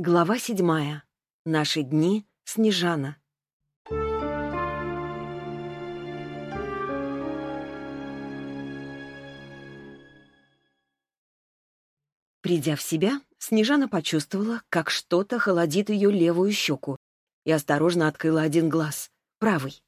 Глава седьмая. Наши дни. Снежана. Придя в себя, Снежана почувствовала, как что-то холодит ее левую щеку, и осторожно открыла один глаз, правый.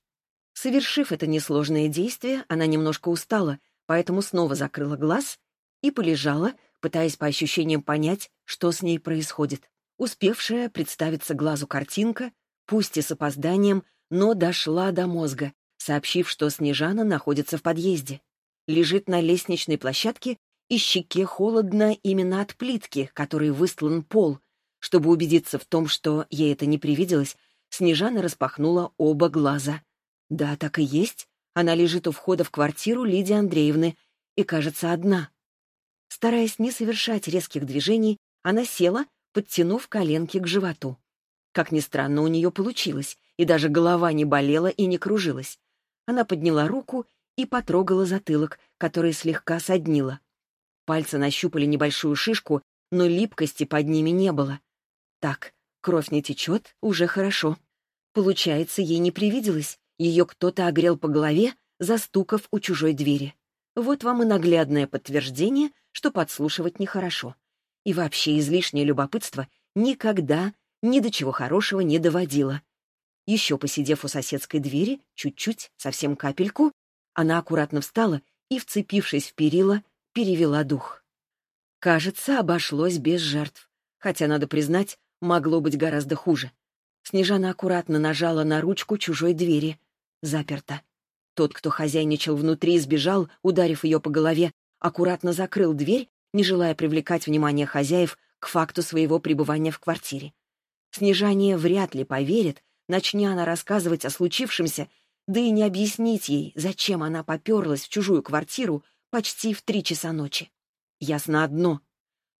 Совершив это несложное действие, она немножко устала, поэтому снова закрыла глаз и полежала, пытаясь по ощущениям понять, что с ней происходит. Успевшая представиться глазу картинка, пусть и с опозданием, но дошла до мозга, сообщив, что Снежана находится в подъезде. Лежит на лестничной площадке, и щеке холодно именно от плитки, которой выстлан пол. Чтобы убедиться в том, что ей это не привиделось, Снежана распахнула оба глаза. Да, так и есть. Она лежит у входа в квартиру Лидии Андреевны и, кажется, одна. Стараясь не совершать резких движений, она села, подтянув коленки к животу. Как ни странно, у нее получилось, и даже голова не болела и не кружилась. Она подняла руку и потрогала затылок, который слегка соднила. Пальцы нащупали небольшую шишку, но липкости под ними не было. Так, кровь не течет, уже хорошо. Получается, ей не привиделось. Ее кто-то огрел по голове, застукав у чужой двери. Вот вам и наглядное подтверждение, что подслушивать нехорошо. И вообще излишнее любопытство никогда ни до чего хорошего не доводило. Еще посидев у соседской двери, чуть-чуть, совсем капельку, она аккуратно встала и, вцепившись в перила, перевела дух. Кажется, обошлось без жертв. Хотя, надо признать, могло быть гораздо хуже. Снежана аккуратно нажала на ручку чужой двери. Заперта. Тот, кто хозяйничал внутри, сбежал, ударив ее по голове, аккуратно закрыл дверь, не желая привлекать внимание хозяев к факту своего пребывания в квартире. Снежание вряд ли поверит, начни она рассказывать о случившемся, да и не объяснить ей, зачем она поперлась в чужую квартиру почти в три часа ночи. Ясно одно.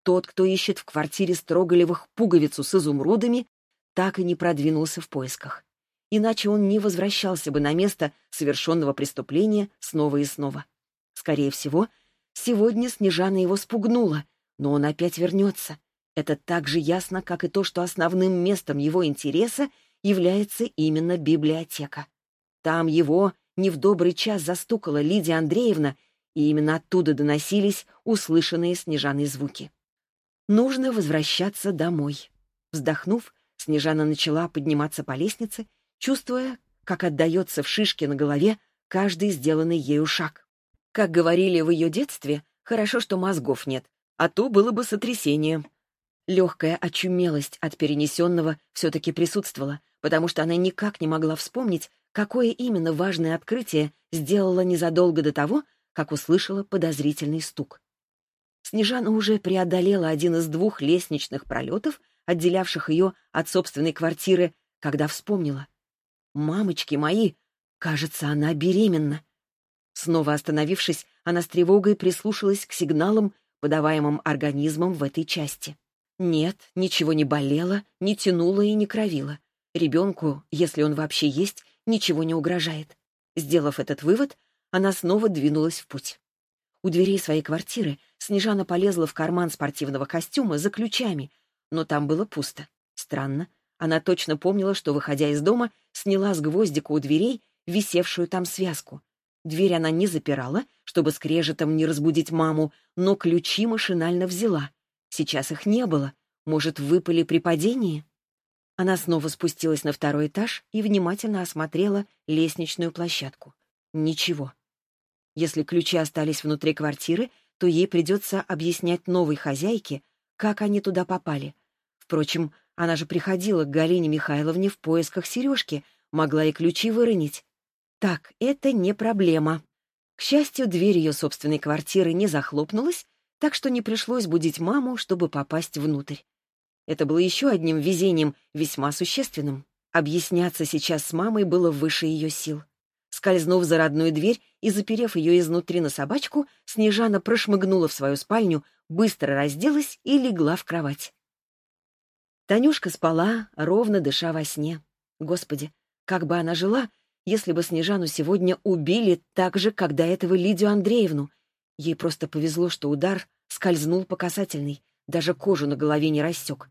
Тот, кто ищет в квартире Строголевых пуговицу с изумрудами, так и не продвинулся в поисках. Иначе он не возвращался бы на место совершенного преступления снова и снова. Скорее всего, Сегодня Снежана его спугнула, но он опять вернется. Это так же ясно, как и то, что основным местом его интереса является именно библиотека. Там его не в добрый час застукала Лидия Андреевна, и именно оттуда доносились услышанные Снежаной звуки. Нужно возвращаться домой. Вздохнув, Снежана начала подниматься по лестнице, чувствуя, как отдается в шишке на голове каждый сделанный ею шаг. Как говорили в ее детстве, хорошо, что мозгов нет, а то было бы сотрясение. Легкая очумелость от перенесенного все-таки присутствовала, потому что она никак не могла вспомнить, какое именно важное открытие сделала незадолго до того, как услышала подозрительный стук. Снежана уже преодолела один из двух лестничных пролетов, отделявших ее от собственной квартиры, когда вспомнила. «Мамочки мои, кажется, она беременна». Снова остановившись, она с тревогой прислушалась к сигналам, подаваемым организмом в этой части. Нет, ничего не болело, не тянуло и не кровило. Ребенку, если он вообще есть, ничего не угрожает. Сделав этот вывод, она снова двинулась в путь. У дверей своей квартиры Снежана полезла в карман спортивного костюма за ключами, но там было пусто. Странно. Она точно помнила, что, выходя из дома, сняла с гвоздика у дверей висевшую там связку. Дверь она не запирала, чтобы скрежетом не разбудить маму, но ключи машинально взяла. Сейчас их не было. Может, выпали при падении? Она снова спустилась на второй этаж и внимательно осмотрела лестничную площадку. Ничего. Если ключи остались внутри квартиры, то ей придется объяснять новой хозяйке, как они туда попали. Впрочем, она же приходила к Галине Михайловне в поисках сережки, могла и ключи выронить. Так, это не проблема. К счастью, дверь ее собственной квартиры не захлопнулась, так что не пришлось будить маму, чтобы попасть внутрь. Это было еще одним везением, весьма существенным. Объясняться сейчас с мамой было выше ее сил. Скользнув за родную дверь и заперев ее изнутри на собачку, Снежана прошмыгнула в свою спальню, быстро разделась и легла в кровать. Танюшка спала, ровно дыша во сне. Господи, как бы она жила, если бы Снежану сегодня убили так же, как до этого Лидию Андреевну. Ей просто повезло, что удар скользнул по касательной, даже кожу на голове не рассек.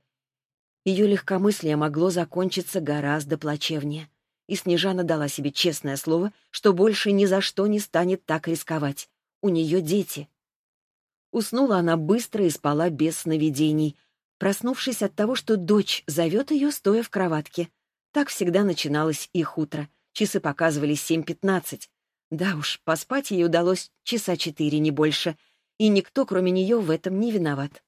Ее легкомыслие могло закончиться гораздо плачевнее. И Снежана дала себе честное слово, что больше ни за что не станет так рисковать. У нее дети. Уснула она быстро и спала без сновидений, проснувшись от того, что дочь зовет ее, стоя в кроватке. Так всегда начиналось их утро. Часы показывали 7.15. Да уж, поспать ей удалось часа четыре, не больше, и никто, кроме нее, в этом не виноват.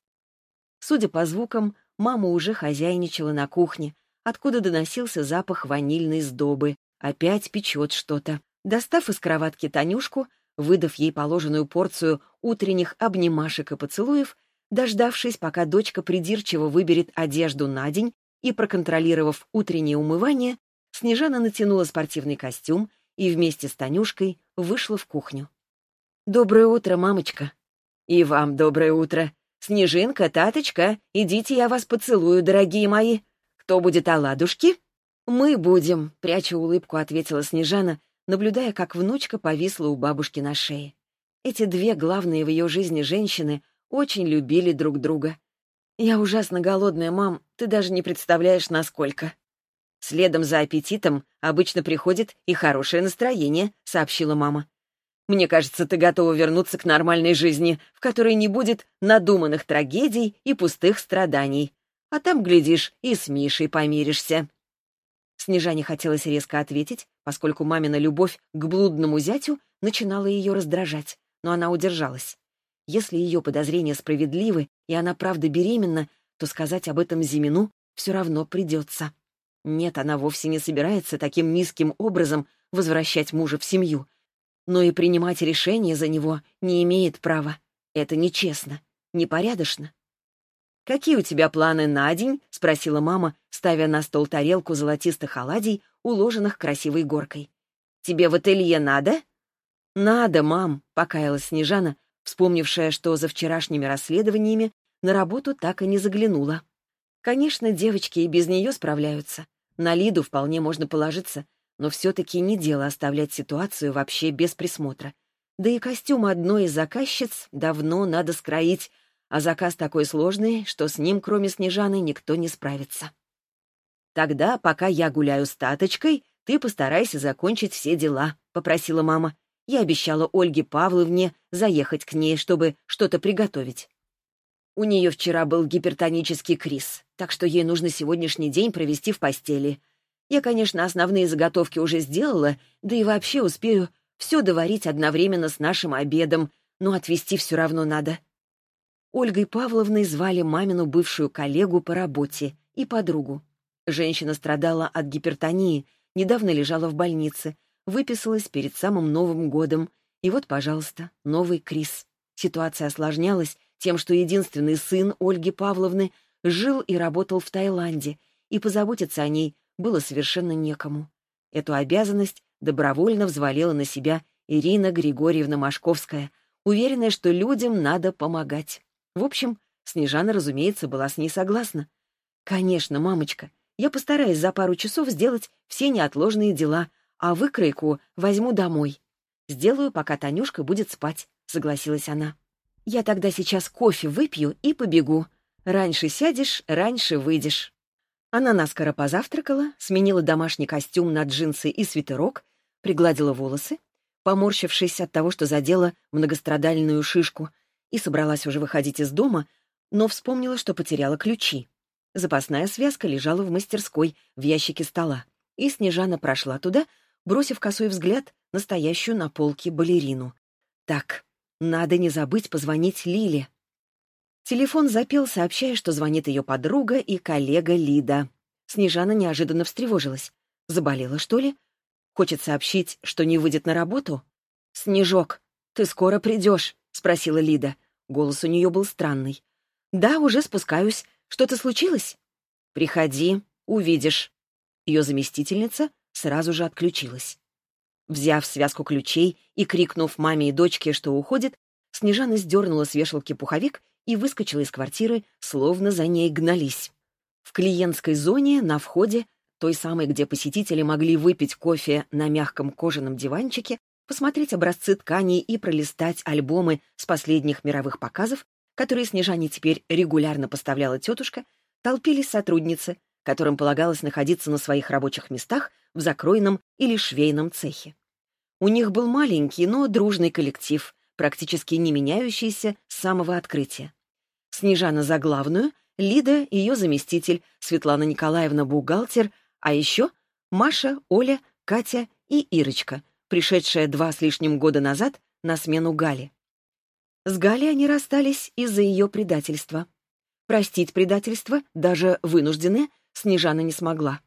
Судя по звукам, мама уже хозяйничала на кухне, откуда доносился запах ванильной сдобы. Опять печет что-то. Достав из кроватки Танюшку, выдав ей положенную порцию утренних обнимашек и поцелуев, дождавшись, пока дочка придирчиво выберет одежду на день и проконтролировав утреннее умывание, Снежана натянула спортивный костюм и вместе с Танюшкой вышла в кухню. «Доброе утро, мамочка!» «И вам доброе утро! Снежинка, Таточка, идите, я вас поцелую, дорогие мои! Кто будет оладушки?» «Мы будем», — пряча улыбку, ответила Снежана, наблюдая, как внучка повисла у бабушки на шее. Эти две главные в ее жизни женщины очень любили друг друга. «Я ужасно голодная, мам, ты даже не представляешь, насколько». «Следом за аппетитом обычно приходит и хорошее настроение», — сообщила мама. «Мне кажется, ты готова вернуться к нормальной жизни, в которой не будет надуманных трагедий и пустых страданий. А там, глядишь, и с Мишей помиришься». Снежане хотелось резко ответить, поскольку мамина любовь к блудному зятю начинала ее раздражать, но она удержалась. Если ее подозрения справедливы, и она правда беременна, то сказать об этом Зимину все равно придется. Нет, она вовсе не собирается таким низким образом возвращать мужа в семью. Но и принимать решение за него не имеет права. Это нечестно, непорядочно. «Какие у тебя планы на день?» — спросила мама, ставя на стол тарелку золотистых оладий, уложенных красивой горкой. «Тебе в ателье надо?» «Надо, мам», — покаялась Снежана, вспомнившая, что за вчерашними расследованиями на работу так и не заглянула. Конечно, девочки и без нее справляются. На Лиду вполне можно положиться, но все-таки не дело оставлять ситуацию вообще без присмотра. Да и костюм одной из заказчиц давно надо скроить, а заказ такой сложный, что с ним, кроме Снежаны, никто не справится. «Тогда, пока я гуляю с Таточкой, ты постарайся закончить все дела», — попросила мама. Я обещала Ольге Павловне заехать к ней, чтобы что-то приготовить. У нее вчера был гипертонический криз, так что ей нужно сегодняшний день провести в постели. Я, конечно, основные заготовки уже сделала, да и вообще успею все доварить одновременно с нашим обедом, но отвезти все равно надо. Ольгой Павловной звали мамину бывшую коллегу по работе и подругу. Женщина страдала от гипертонии, недавно лежала в больнице, выписалась перед самым Новым годом. И вот, пожалуйста, новый криз. Ситуация осложнялась тем, что единственный сын Ольги Павловны жил и работал в Таиланде, и позаботиться о ней было совершенно некому. Эту обязанность добровольно взвалила на себя Ирина Григорьевна Машковская, уверенная, что людям надо помогать. В общем, Снежана, разумеется, была с ней согласна. «Конечно, мамочка, я постараюсь за пару часов сделать все неотложные дела, а выкройку возьму домой. Сделаю, пока Танюшка будет спать», — согласилась она. «Я тогда сейчас кофе выпью и побегу. Раньше сядешь, раньше выйдешь». Она наскоро позавтракала, сменила домашний костюм на джинсы и свитерок, пригладила волосы, поморщившись от того, что задела многострадальную шишку — и собралась уже выходить из дома, но вспомнила, что потеряла ключи. Запасная связка лежала в мастерской, в ящике стола, и Снежана прошла туда, бросив косой взгляд на стоящую на полке балерину. «Так, надо не забыть позвонить Лиле». Телефон запел, сообщая, что звонит ее подруга и коллега Лида. Снежана неожиданно встревожилась. Заболела, что ли? Хочет сообщить, что не выйдет на работу? «Снежок, ты скоро придешь?» — спросила Лида. Голос у нее был странный. «Да, уже спускаюсь. Что-то случилось?» «Приходи, увидишь». Ее заместительница сразу же отключилась. Взяв связку ключей и крикнув маме и дочке, что уходит, Снежана сдернула с вешалки пуховик и выскочила из квартиры, словно за ней гнались. В клиентской зоне на входе, той самой, где посетители могли выпить кофе на мягком кожаном диванчике, посмотреть образцы тканей и пролистать альбомы с последних мировых показов, которые Снежане теперь регулярно поставляла тетушка, толпились сотрудницы, которым полагалось находиться на своих рабочих местах в закройном или швейном цехе. У них был маленький, но дружный коллектив, практически не меняющийся с самого открытия. Снежана за главную, Лида — ее заместитель, Светлана Николаевна — бухгалтер, а еще Маша, Оля, Катя и Ирочка, пришедшая два с лишним года назад на смену Гали. С Галей они расстались из-за ее предательства. Простить предательство, даже вынужденное, Снежана не смогла.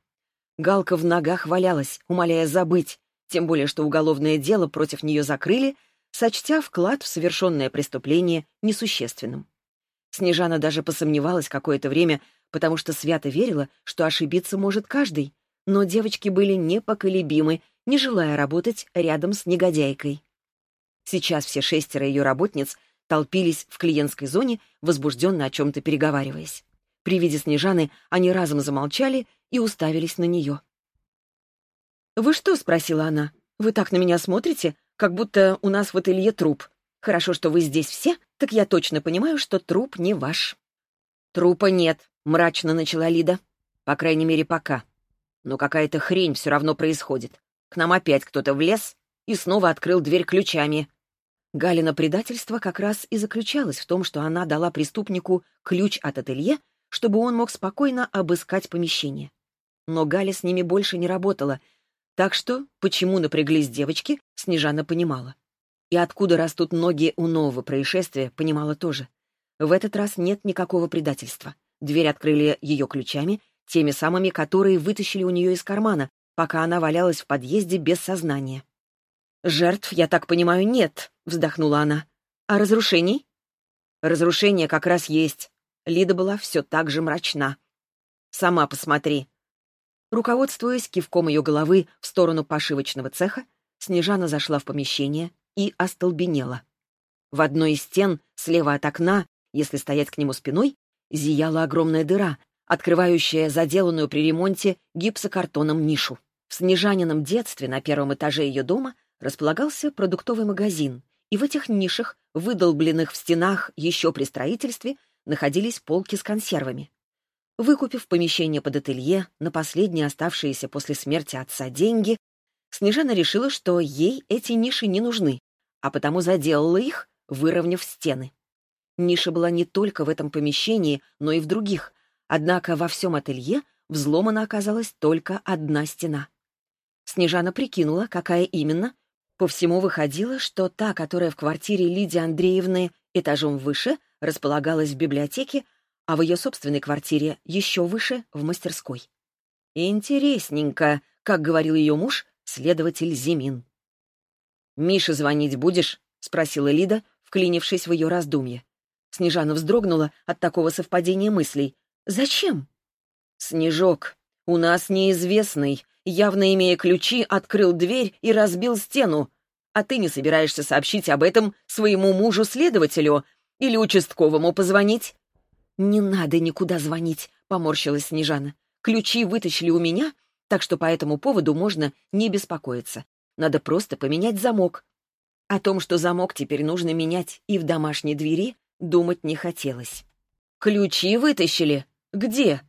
Галка в ногах валялась, умоляя забыть, тем более что уголовное дело против нее закрыли, сочтя вклад в совершенное преступление несущественным. Снежана даже посомневалась какое-то время, потому что свято верила, что ошибиться может каждый, но девочки были непоколебимы, не желая работать рядом с негодяйкой. Сейчас все шестеро ее работниц толпились в клиентской зоне, возбужденно о чем-то переговариваясь. При виде Снежаны они разом замолчали и уставились на нее. «Вы что?» — спросила она. «Вы так на меня смотрите, как будто у нас в ателье труп. Хорошо, что вы здесь все, так я точно понимаю, что труп не ваш». «Трупа нет», — мрачно начала Лида. «По крайней мере, пока. Но какая-то хрень все равно происходит. К нам опять кто-то влез и снова открыл дверь ключами. Галина предательство как раз и заключалось в том, что она дала преступнику ключ от ателье, чтобы он мог спокойно обыскать помещение. Но Галя с ними больше не работала, так что, почему напряглись девочки, Снежана понимала. И откуда растут ноги у нового происшествия, понимала тоже. В этот раз нет никакого предательства. Дверь открыли ее ключами, теми самыми, которые вытащили у нее из кармана, пока она валялась в подъезде без сознания. «Жертв, я так понимаю, нет», — вздохнула она. «А разрушений?» «Разрушения как раз есть». Лида была все так же мрачна. «Сама посмотри». Руководствуясь кивком ее головы в сторону пошивочного цеха, Снежана зашла в помещение и остолбенела. В одной из стен, слева от окна, если стоять к нему спиной, зияла огромная дыра, открывающая заделанную при ремонте гипсокартоном нишу. В Снежанином детстве на первом этаже ее дома располагался продуктовый магазин, и в этих нишах, выдолбленных в стенах еще при строительстве, находились полки с консервами. Выкупив помещение под ателье на последние оставшиеся после смерти отца деньги, Снежана решила, что ей эти ниши не нужны, а потому заделала их, выровняв стены. Ниша была не только в этом помещении, но и в других, однако во всем ателье взломана оказалась только одна стена. Снежана прикинула, какая именно, по всему выходило, что та, которая в квартире Лидии Андреевны этажом выше, располагалась в библиотеке, а в ее собственной квартире еще выше, в мастерской. «Интересненько», — как говорил ее муж, следователь Зимин. «Мише звонить будешь?» — спросила Лида, вклинившись в ее раздумье. Снежана вздрогнула от такого совпадения мыслей. «Зачем?» «Снежок, у нас неизвестный, явно имея ключи, открыл дверь и разбил стену. А ты не собираешься сообщить об этом своему мужу-следователю или участковому позвонить?» «Не надо никуда звонить», — поморщилась Снежана. «Ключи вытащили у меня, так что по этому поводу можно не беспокоиться. Надо просто поменять замок». О том, что замок теперь нужно менять и в домашней двери, думать не хотелось. «Ключи вытащили? Где?»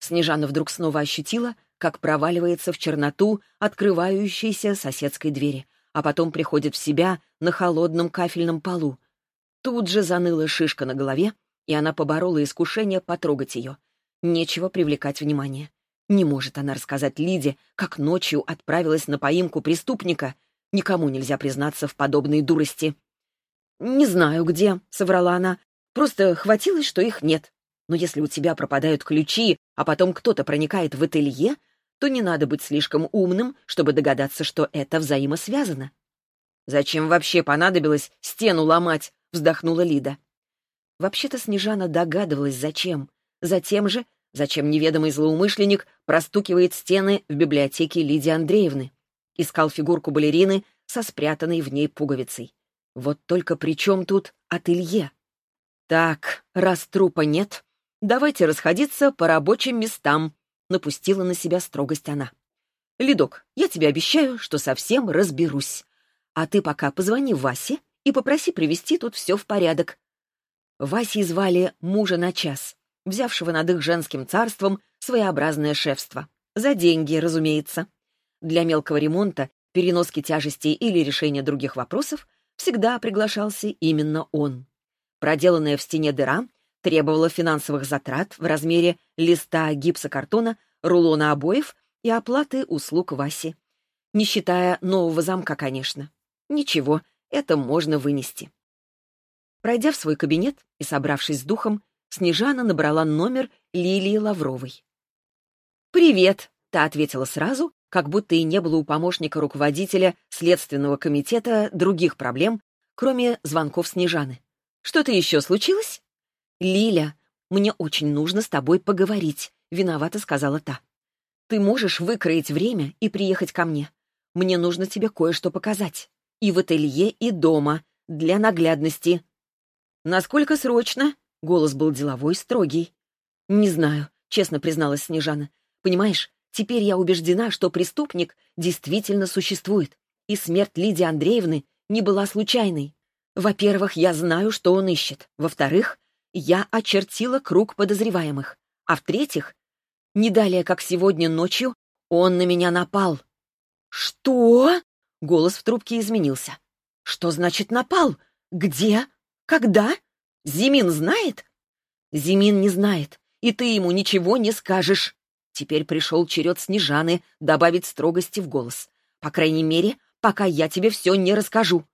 Снежана вдруг снова ощутила, как проваливается в черноту открывающейся соседской двери, а потом приходит в себя на холодном кафельном полу. Тут же заныла шишка на голове, и она поборола искушение потрогать ее. Нечего привлекать внимание. Не может она рассказать Лиде, как ночью отправилась на поимку преступника. Никому нельзя признаться в подобной дурости. «Не знаю, где», — соврала она. «Просто хватилось, что их нет. Но если у тебя пропадают ключи, а потом кто-то проникает в ателье, то не надо быть слишком умным, чтобы догадаться, что это взаимосвязано. «Зачем вообще понадобилось стену ломать?» — вздохнула Лида. Вообще-то Снежана догадывалась, зачем. Затем же, зачем неведомый злоумышленник простукивает стены в библиотеке Лидии Андреевны. Искал фигурку балерины со спрятанной в ней пуговицей. Вот только при чем тут ателье? Так, раз трупа нет, давайте расходиться по рабочим местам, напустила на себя строгость она. «Ледок, я тебе обещаю, что совсем разберусь. А ты пока позвони Васе и попроси привести тут все в порядок». Васей звали мужа на час. взявшего над их женским царством своеобразное шефство. За деньги, разумеется. Для мелкого ремонта, переноски тяжестей или решения других вопросов всегда приглашался именно он. Проделанная в стене дыра требовала финансовых затрат в размере листа гипсокартона, рулона обоев и оплаты услуг Васи. Не считая нового замка, конечно. Ничего, это можно вынести. Пройдя в свой кабинет и собравшись с духом, Снежана набрала номер Лилии Лавровой. «Привет», — та ответила сразу, как будто и не было у помощника руководителя Следственного комитета других проблем, кроме звонков Снежаны. «Что-то еще случилось?» «Лиля, мне очень нужно с тобой поговорить», — виновата сказала та. «Ты можешь выкроить время и приехать ко мне. Мне нужно тебе кое-что показать. И в ателье, и дома, для наглядности». «Насколько срочно?» — голос был деловой, строгий. «Не знаю», — честно призналась Снежана. «Понимаешь, теперь я убеждена, что преступник действительно существует, и смерть Лидии Андреевны не была случайной. Во-первых, я знаю, что он ищет. Во-вторых, я очертила круг подозреваемых. А в-третьих, не далее, как сегодня ночью, он на меня напал. «Что?» — голос в трубке изменился. «Что значит напал? Где? Когда? Зимин знает?» «Зимин не знает, и ты ему ничего не скажешь». Теперь пришел черед Снежаны добавить строгости в голос. «По крайней мере, пока я тебе все не расскажу.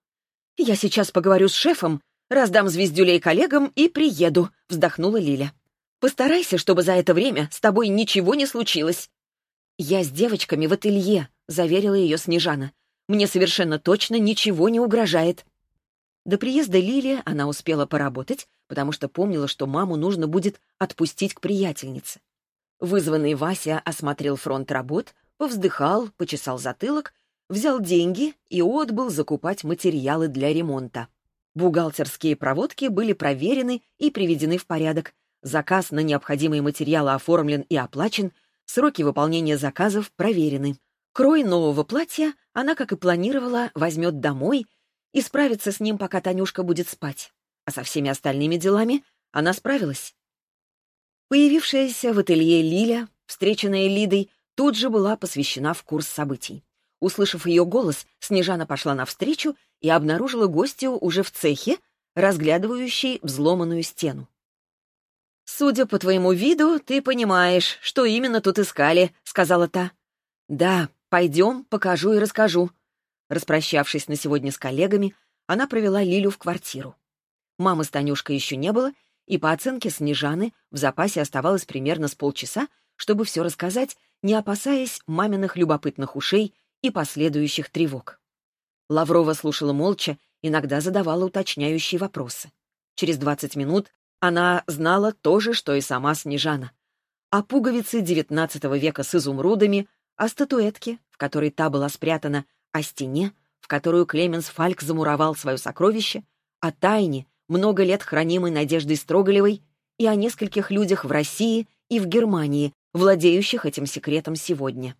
«Я сейчас поговорю с шефом, раздам звездюлей коллегам и приеду», — вздохнула Лиля. «Постарайся, чтобы за это время с тобой ничего не случилось». «Я с девочками в ателье», — заверила ее Снежана. «Мне совершенно точно ничего не угрожает». До приезда Лили она успела поработать, потому что помнила, что маму нужно будет отпустить к приятельнице. Вызванный Вася осмотрел фронт работ, повздыхал, почесал затылок взял деньги и отбыл закупать материалы для ремонта. Бухгалтерские проводки были проверены и приведены в порядок. Заказ на необходимые материалы оформлен и оплачен, сроки выполнения заказов проверены. Крой нового платья она, как и планировала, возьмет домой и справится с ним, пока Танюшка будет спать. А со всеми остальными делами она справилась. Появившаяся в ателье Лиля, встреченная Лидой, тут же была посвящена в курс событий. Услышав ее голос, Снежана пошла навстречу и обнаружила гостью уже в цехе, разглядывающей взломанную стену. «Судя по твоему виду, ты понимаешь, что именно тут искали», — сказала та. «Да, пойдем, покажу и расскажу». Распрощавшись на сегодня с коллегами, она провела Лилю в квартиру. Мамы с Танюшкой еще не было, и по оценке Снежаны в запасе оставалось примерно с полчаса, чтобы все рассказать, не опасаясь маминых любопытных ушей и последующих тревог. Лаврова слушала молча, иногда задавала уточняющие вопросы. Через 20 минут она знала то же, что и сама Снежана. О пуговице XIX века с изумрудами, о статуэтке, в которой та была спрятана, о стене, в которую Клеменс Фальк замуровал свое сокровище, о тайне, много лет хранимой Надеждой Строголевой, и о нескольких людях в России и в Германии, владеющих этим секретом сегодня.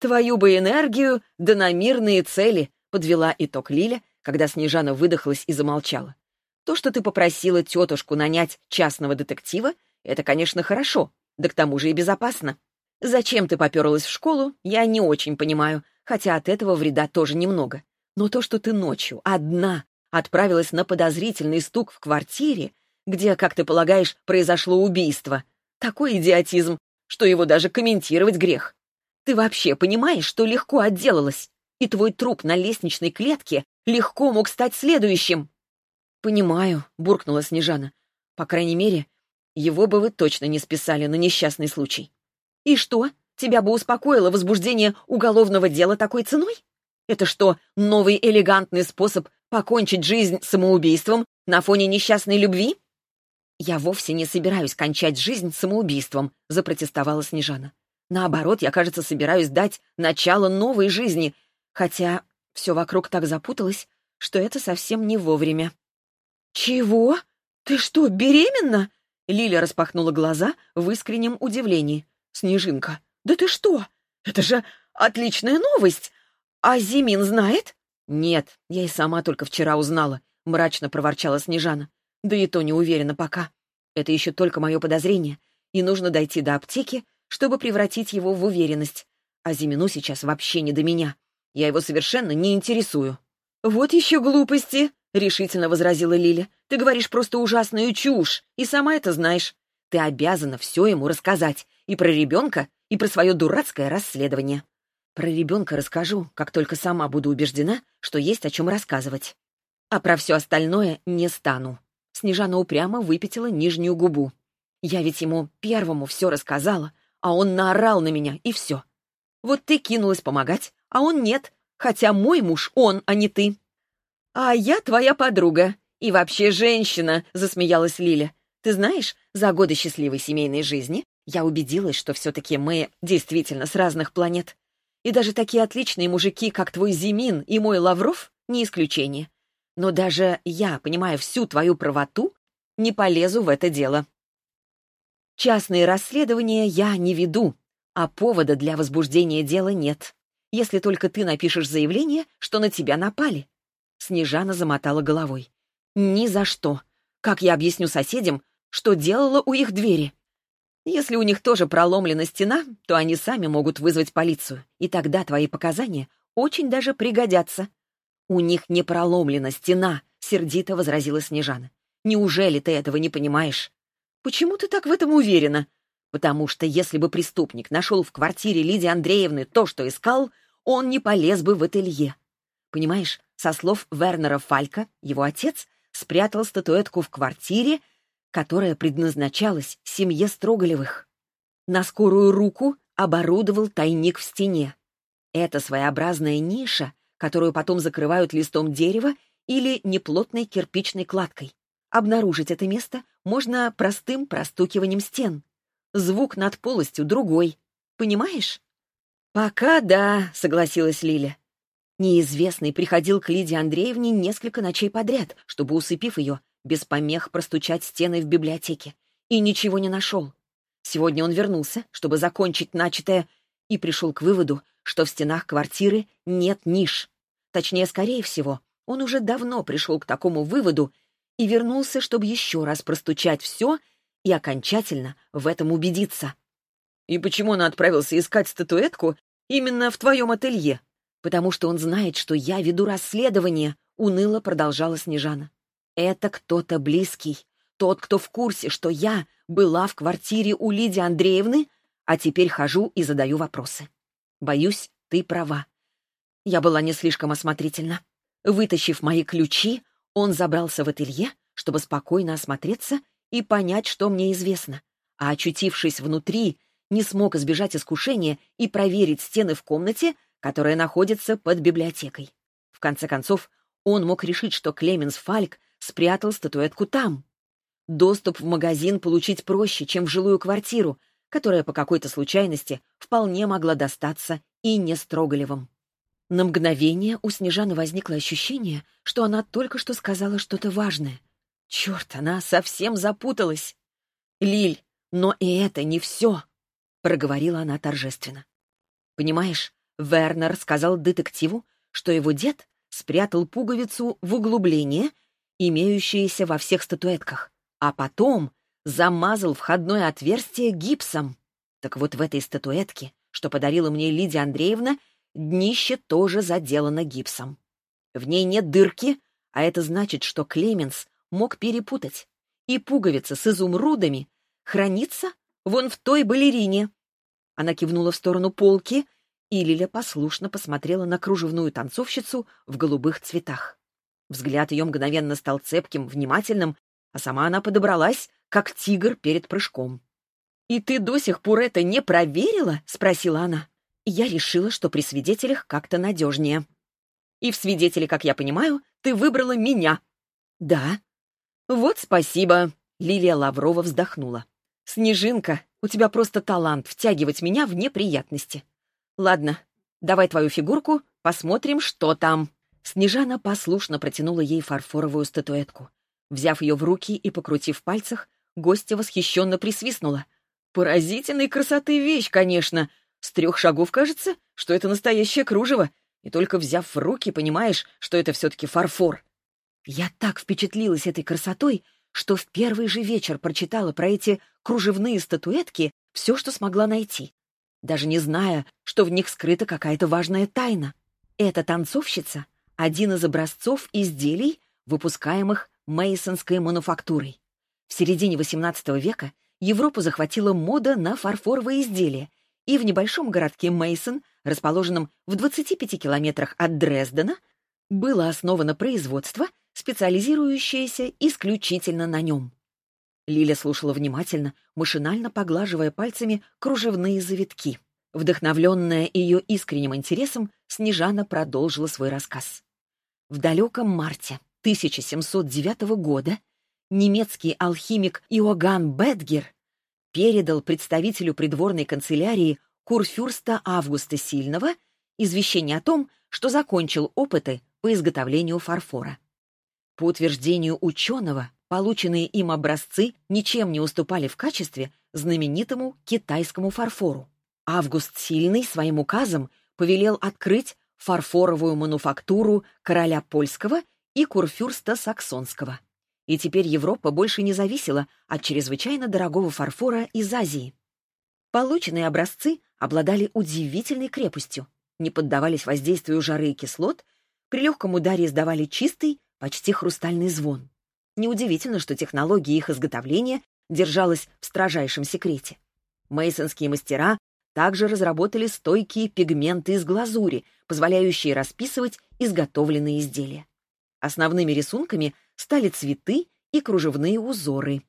«Твою бы энергию, да на мирные цели», — подвела итог Лиля, когда Снежана выдохлась и замолчала. «То, что ты попросила тетушку нанять частного детектива, это, конечно, хорошо, да к тому же и безопасно. Зачем ты поперлась в школу, я не очень понимаю, хотя от этого вреда тоже немного. Но то, что ты ночью, одна, отправилась на подозрительный стук в квартире, где, как ты полагаешь, произошло убийство, такой идиотизм, что его даже комментировать грех. Ты вообще понимаешь, что легко отделалась? И твой труп на лестничной клетке легко мог стать следующим?» «Понимаю», — буркнула Снежана. «По крайней мере, его бы вы точно не списали на несчастный случай». «И что? Тебя бы успокоило возбуждение уголовного дела такой ценой? Это что, новый элегантный способ покончить жизнь самоубийством на фоне несчастной любви?» «Я вовсе не собираюсь кончать жизнь самоубийством», — запротестовала Снежана. Наоборот, я, кажется, собираюсь дать начало новой жизни, хотя все вокруг так запуталось, что это совсем не вовремя. «Чего? Ты что, беременна?» Лиля распахнула глаза в искреннем удивлении. «Снежинка, да ты что? Это же отличная новость! А Зимин знает?» «Нет, я и сама только вчера узнала», — мрачно проворчала Снежана. «Да и то не уверена пока. Это еще только мое подозрение, и нужно дойти до аптеки, чтобы превратить его в уверенность. А Зимину сейчас вообще не до меня. Я его совершенно не интересую». «Вот еще глупости!» — решительно возразила Лиля. «Ты говоришь просто ужасную чушь, и сама это знаешь. Ты обязана все ему рассказать. И про ребенка, и про свое дурацкое расследование. Про ребенка расскажу, как только сама буду убеждена, что есть о чем рассказывать. А про все остальное не стану». Снежана упрямо выпятила нижнюю губу. «Я ведь ему первому все рассказала, а он наорал на меня, и все. Вот ты кинулась помогать, а он нет, хотя мой муж он, а не ты». «А я твоя подруга и вообще женщина», — засмеялась Лиля. «Ты знаешь, за годы счастливой семейной жизни я убедилась, что все-таки мы действительно с разных планет. И даже такие отличные мужики, как твой Зимин и мой Лавров, не исключение. Но даже я, понимая всю твою правоту, не полезу в это дело. Частные расследования я не веду, а повода для возбуждения дела нет. Если только ты напишешь заявление, что на тебя напали. Снежана замотала головой. «Ни за что. Как я объясню соседям, что делала у их двери? Если у них тоже проломлена стена, то они сами могут вызвать полицию, и тогда твои показания очень даже пригодятся». «У них не проломлена стена», — сердито возразила Снежана. «Неужели ты этого не понимаешь?» «Почему ты так в этом уверена?» «Потому что если бы преступник нашел в квартире Лидии Андреевны то, что искал, он не полез бы в ателье. Понимаешь, со слов Вернера Фалька, его отец спрятал статуэтку в квартире, которая предназначалась семье Строголевых. На скорую руку оборудовал тайник в стене. Это своеобразная ниша, которую потом закрывают листом дерева или неплотной кирпичной кладкой. Обнаружить это место можно простым простукиванием стен. Звук над полостью другой. Понимаешь? «Пока да», — согласилась Лиля. Неизвестный приходил к Лидии Андреевне несколько ночей подряд, чтобы, усыпив ее, без помех простучать стены в библиотеке. И ничего не нашел. Сегодня он вернулся, чтобы закончить начатое, и пришел к выводу, что в стенах квартиры нет ниш. Точнее, скорее всего, он уже давно пришел к такому выводу и вернулся, чтобы еще раз простучать все и окончательно в этом убедиться. «И почему он отправился искать статуэтку именно в твоем ателье?» потому что он знает, что я веду расследование», — уныло продолжала Снежана. «Это кто-то близкий, тот, кто в курсе, что я была в квартире у Лидии Андреевны, а теперь хожу и задаю вопросы. Боюсь, ты права. Я была не слишком осмотрительна. Вытащив мои ключи, он забрался в ателье, чтобы спокойно осмотреться и понять, что мне известно. А очутившись внутри, не смог избежать искушения и проверить стены в комнате, которая находится под библиотекой. В конце концов, он мог решить, что Клеменс Фальк спрятал статуэтку там. Доступ в магазин получить проще, чем в жилую квартиру, которая по какой-то случайности вполне могла достаться и не Строголевым. На мгновение у Снежаны возникло ощущение, что она только что сказала что-то важное. Черт, она совсем запуталась. «Лиль, но и это не все», — проговорила она торжественно. «Понимаешь, Вернер сказал детективу, что его дед спрятал пуговицу в углубление, имеющееся во всех статуэтках, а потом замазал входное отверстие гипсом. Так вот в этой статуэтке, что подарила мне Лидия Андреевна, днище тоже заделано гипсом. В ней нет дырки, а это значит, что Клеменс мог перепутать. И пуговица с изумрудами хранится вон в той балерине. Она кивнула в сторону полки, и Лиля послушно посмотрела на кружевную танцовщицу в голубых цветах. Взгляд ее мгновенно стал цепким, внимательным, а сама она подобралась, как тигр перед прыжком. «И ты до сих пор это не проверила?» — спросила она. Я решила, что при свидетелях как-то надежнее. «И в свидетеле, как я понимаю, ты выбрала меня». «Да». «Вот спасибо», — Лилия Лаврова вздохнула. «Снежинка, у тебя просто талант втягивать меня в неприятности. «Ладно, давай твою фигурку, посмотрим, что там». Снежана послушно протянула ей фарфоровую статуэтку. Взяв ее в руки и покрутив в пальцах, гостья восхищенно присвистнула. «Поразительной красоты вещь, конечно. С трех шагов кажется, что это настоящее кружево, и только взяв в руки, понимаешь, что это все-таки фарфор». Я так впечатлилась этой красотой, что в первый же вечер прочитала про эти кружевные статуэтки все, что смогла найти, даже не зная, что в них скрыта какая-то важная тайна. Эта танцовщица — один из образцов изделий, выпускаемых мейсонской мануфактурой. В середине XVIII века Европу захватила мода на фарфоровые изделия, и в небольшом городке Мейсон, расположенном в 25 километрах от Дрездена, было основано производство, специализирующееся исключительно на нем. Лиля слушала внимательно, машинально поглаживая пальцами кружевные завитки. Вдохновленная ее искренним интересом, Снежана продолжила свой рассказ. В далеком марте 1709 года немецкий алхимик Иоганн Бетгер передал представителю придворной канцелярии курфюрста Августа Сильного извещение о том, что закончил опыты по изготовлению фарфора. По утверждению ученого, полученные им образцы ничем не уступали в качестве знаменитому китайскому фарфору. Август Сильный своим указом повелел открыть фарфоровую мануфактуру короля польского и курфюрста саксонского. И теперь Европа больше не зависела от чрезвычайно дорогого фарфора из Азии. Полученные образцы обладали удивительной крепостью, не поддавались воздействию жары и кислот, при легком ударе издавали чистый, почти хрустальный звон. Неудивительно, что технология их изготовления держалась в строжайшем секрете. Мейсонские мастера также разработали стойкие пигменты из глазури, позволяющие расписывать изготовленные изделия. Основными рисунками стали цветы и кружевные узоры.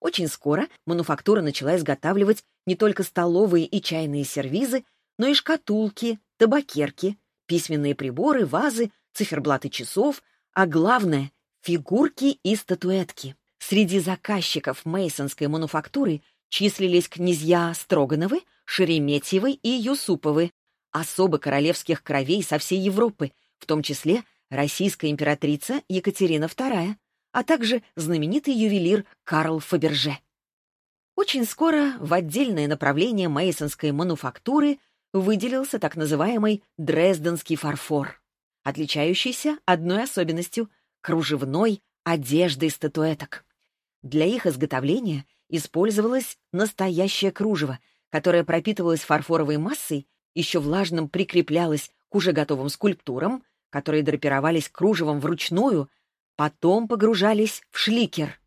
Очень скоро мануфактура начала изготавливать не только столовые и чайные сервизы, но и шкатулки, табакерки, письменные приборы, вазы, циферблаты часов, а главное — фигурки и статуэтки. Среди заказчиков мейсонской мануфактуры числились князья Строгановы, Шереметьевы и Юсуповы, особо королевских кровей со всей Европы, в том числе российская императрица Екатерина II, а также знаменитый ювелир Карл Фаберже. Очень скоро в отдельное направление мейсонской мануфактуры выделился так называемый дрезденский фарфор, отличающийся одной особенностью — кружевной одеждой статуэток. Для их изготовления использовалось настоящее кружево, которое пропитывалось фарфоровой массой, еще влажным прикреплялось к уже готовым скульптурам, которые драпировались кружевом вручную, потом погружались в шликер.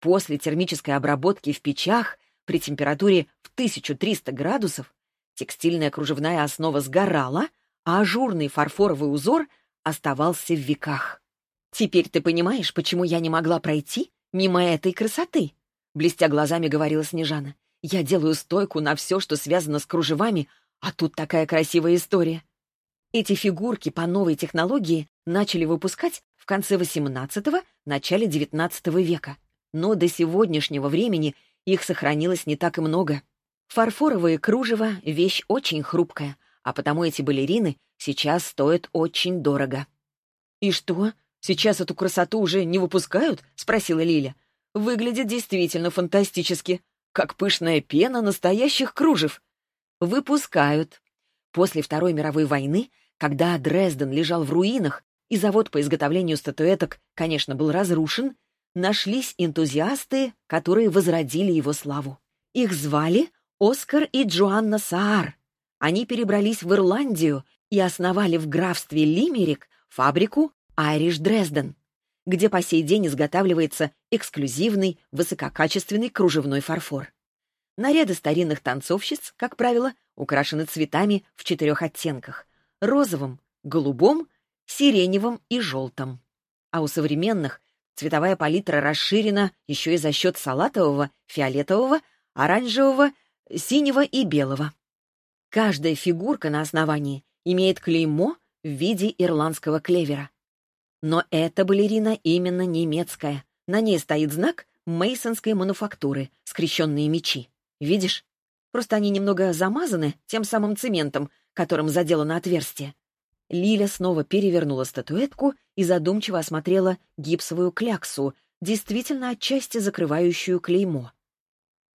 После термической обработки в печах при температуре в 1300 градусов текстильная кружевная основа сгорала, а ажурный фарфоровый узор оставался в веках. «Теперь ты понимаешь, почему я не могла пройти мимо этой красоты?» Блестя глазами говорила Снежана. «Я делаю стойку на все, что связано с кружевами, а тут такая красивая история. Эти фигурки по новой технологии начали выпускать в конце XVIII — начале XIX века. Но до сегодняшнего времени их сохранилось не так и много. Фарфоровые кружева — вещь очень хрупкая, а потому эти балерины сейчас стоят очень дорого. «И что, сейчас эту красоту уже не выпускают?» — спросила Лиля. «Выглядит действительно фантастически, как пышная пена настоящих кружев». «Выпускают», После Второй мировой войны, когда Дрезден лежал в руинах, и завод по изготовлению статуэток, конечно, был разрушен, нашлись энтузиасты, которые возродили его славу. Их звали Оскар и Джоанна Саар. Они перебрались в Ирландию и основали в графстве Лимерик фабрику Айриш Дрезден, где по сей день изготавливается эксклюзивный, высококачественный кружевной фарфор. Наряды старинных танцовщиц, как правило, украшены цветами в четырех оттенках — розовым, голубом, сиреневым и желтым. А у современных цветовая палитра расширена еще и за счет салатового, фиолетового, оранжевого, синего и белого. Каждая фигурка на основании имеет клеймо в виде ирландского клевера. Но эта балерина именно немецкая. На ней стоит знак мейсонской мануфактуры, скрещенные мечи. Видишь? Просто они немного замазаны тем самым цементом, которым заделано отверстие. Лиля снова перевернула статуэтку и задумчиво осмотрела гипсовую кляксу, действительно отчасти закрывающую клеймо.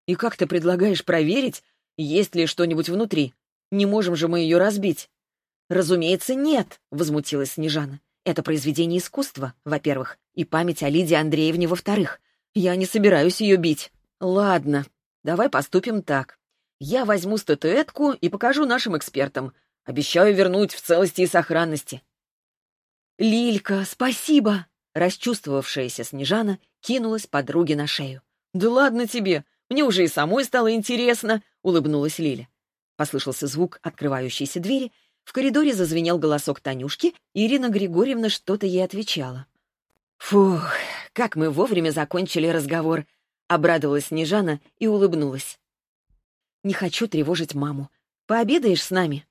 «И как ты предлагаешь проверить, есть ли что-нибудь внутри? Не можем же мы ее разбить?» «Разумеется, нет», — возмутилась Снежана. «Это произведение искусства, во-первых, и память о Лидии Андреевне, во-вторых. Я не собираюсь ее бить. Ладно, давай поступим так. Я возьму статуэтку и покажу нашим экспертам. Обещаю вернуть в целости и сохранности. «Лилька, спасибо!» Расчувствовавшаяся Снежана кинулась подруге на шею. «Да ладно тебе! Мне уже и самой стало интересно!» — улыбнулась Лиля. Послышался звук открывающейся двери, в коридоре зазвенел голосок Танюшки, и Ирина Григорьевна что-то ей отвечала. «Фух, как мы вовремя закончили разговор!» — обрадовалась Снежана и улыбнулась. «Не хочу тревожить маму. Пообедаешь с нами?»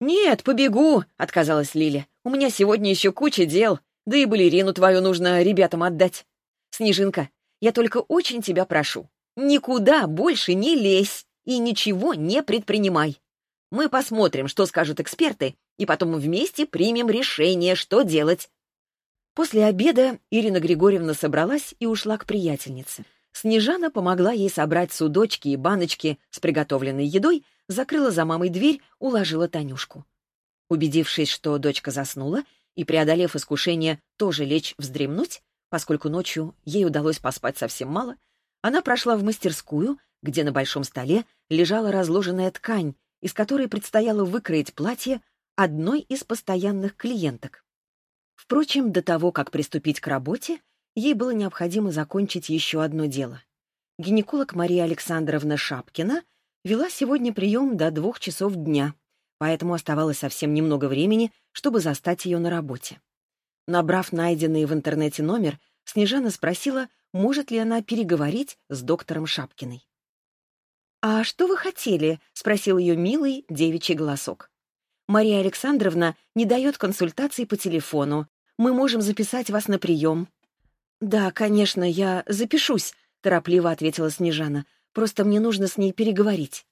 «Нет, побегу!» — отказалась Лиля. «У меня сегодня еще куча дел. Да и балерину твою нужно ребятам отдать. Снежинка, я только очень тебя прошу, никуда больше не лезь и ничего не предпринимай. Мы посмотрим, что скажут эксперты, и потом вместе примем решение, что делать. После обеда Ирина Григорьевна собралась и ушла к приятельнице. Снежана помогла ей собрать судочки и баночки с приготовленной едой, закрыла за мамой дверь, уложила Танюшку. Убедившись, что дочка заснула, и, преодолев искушение тоже лечь вздремнуть, поскольку ночью ей удалось поспать совсем мало, она прошла в мастерскую, где на большом столе лежала разложенная ткань, из которой предстояло выкроить платье одной из постоянных клиенток. Впрочем, до того, как приступить к работе, ей было необходимо закончить еще одно дело. Гинеколог Мария Александровна Шапкина вела сегодня прием до двух часов дня, поэтому оставалось совсем немного времени, чтобы застать ее на работе. Набрав найденный в интернете номер, Снежана спросила, может ли она переговорить с доктором Шапкиной. «А что вы хотели?» — спросил ее милый девичий голосок. «Мария Александровна не дает консультаций по телефону. Мы можем записать вас на прием». «Да, конечно, я запишусь», — торопливо ответила Снежана. «Просто мне нужно с ней переговорить».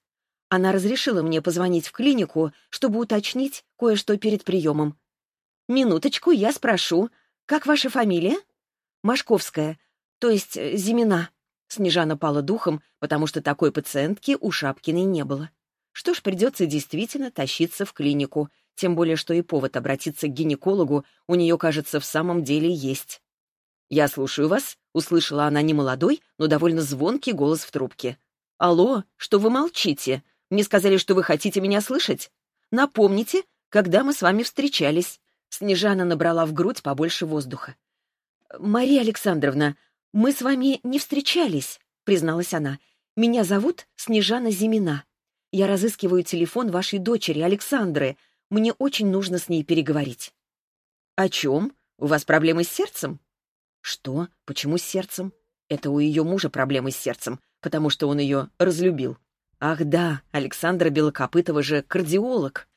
Она разрешила мне позвонить в клинику, чтобы уточнить кое-что перед приемом. «Минуточку, я спрошу. Как ваша фамилия?» «Машковская, то есть э, Зимина». Снежана пала духом, потому что такой пациентки у Шапкиной не было. Что ж, придется действительно тащиться в клинику, тем более что и повод обратиться к гинекологу у нее, кажется, в самом деле есть. «Я слушаю вас», — услышала она немолодой, но довольно звонкий голос в трубке. «Алло, что вы молчите? Мне сказали, что вы хотите меня слышать. Напомните, когда мы с вами встречались». Снежана набрала в грудь побольше воздуха. «Мария Александровна, мы с вами не встречались», — призналась она. «Меня зовут Снежана Зимина. Я разыскиваю телефон вашей дочери, Александры. Мне очень нужно с ней переговорить». «О чем? У вас проблемы с сердцем?» «Что? Почему с сердцем?» «Это у ее мужа проблемы с сердцем, потому что он ее разлюбил». Ах да, Александра Белокопытова же кардиолог.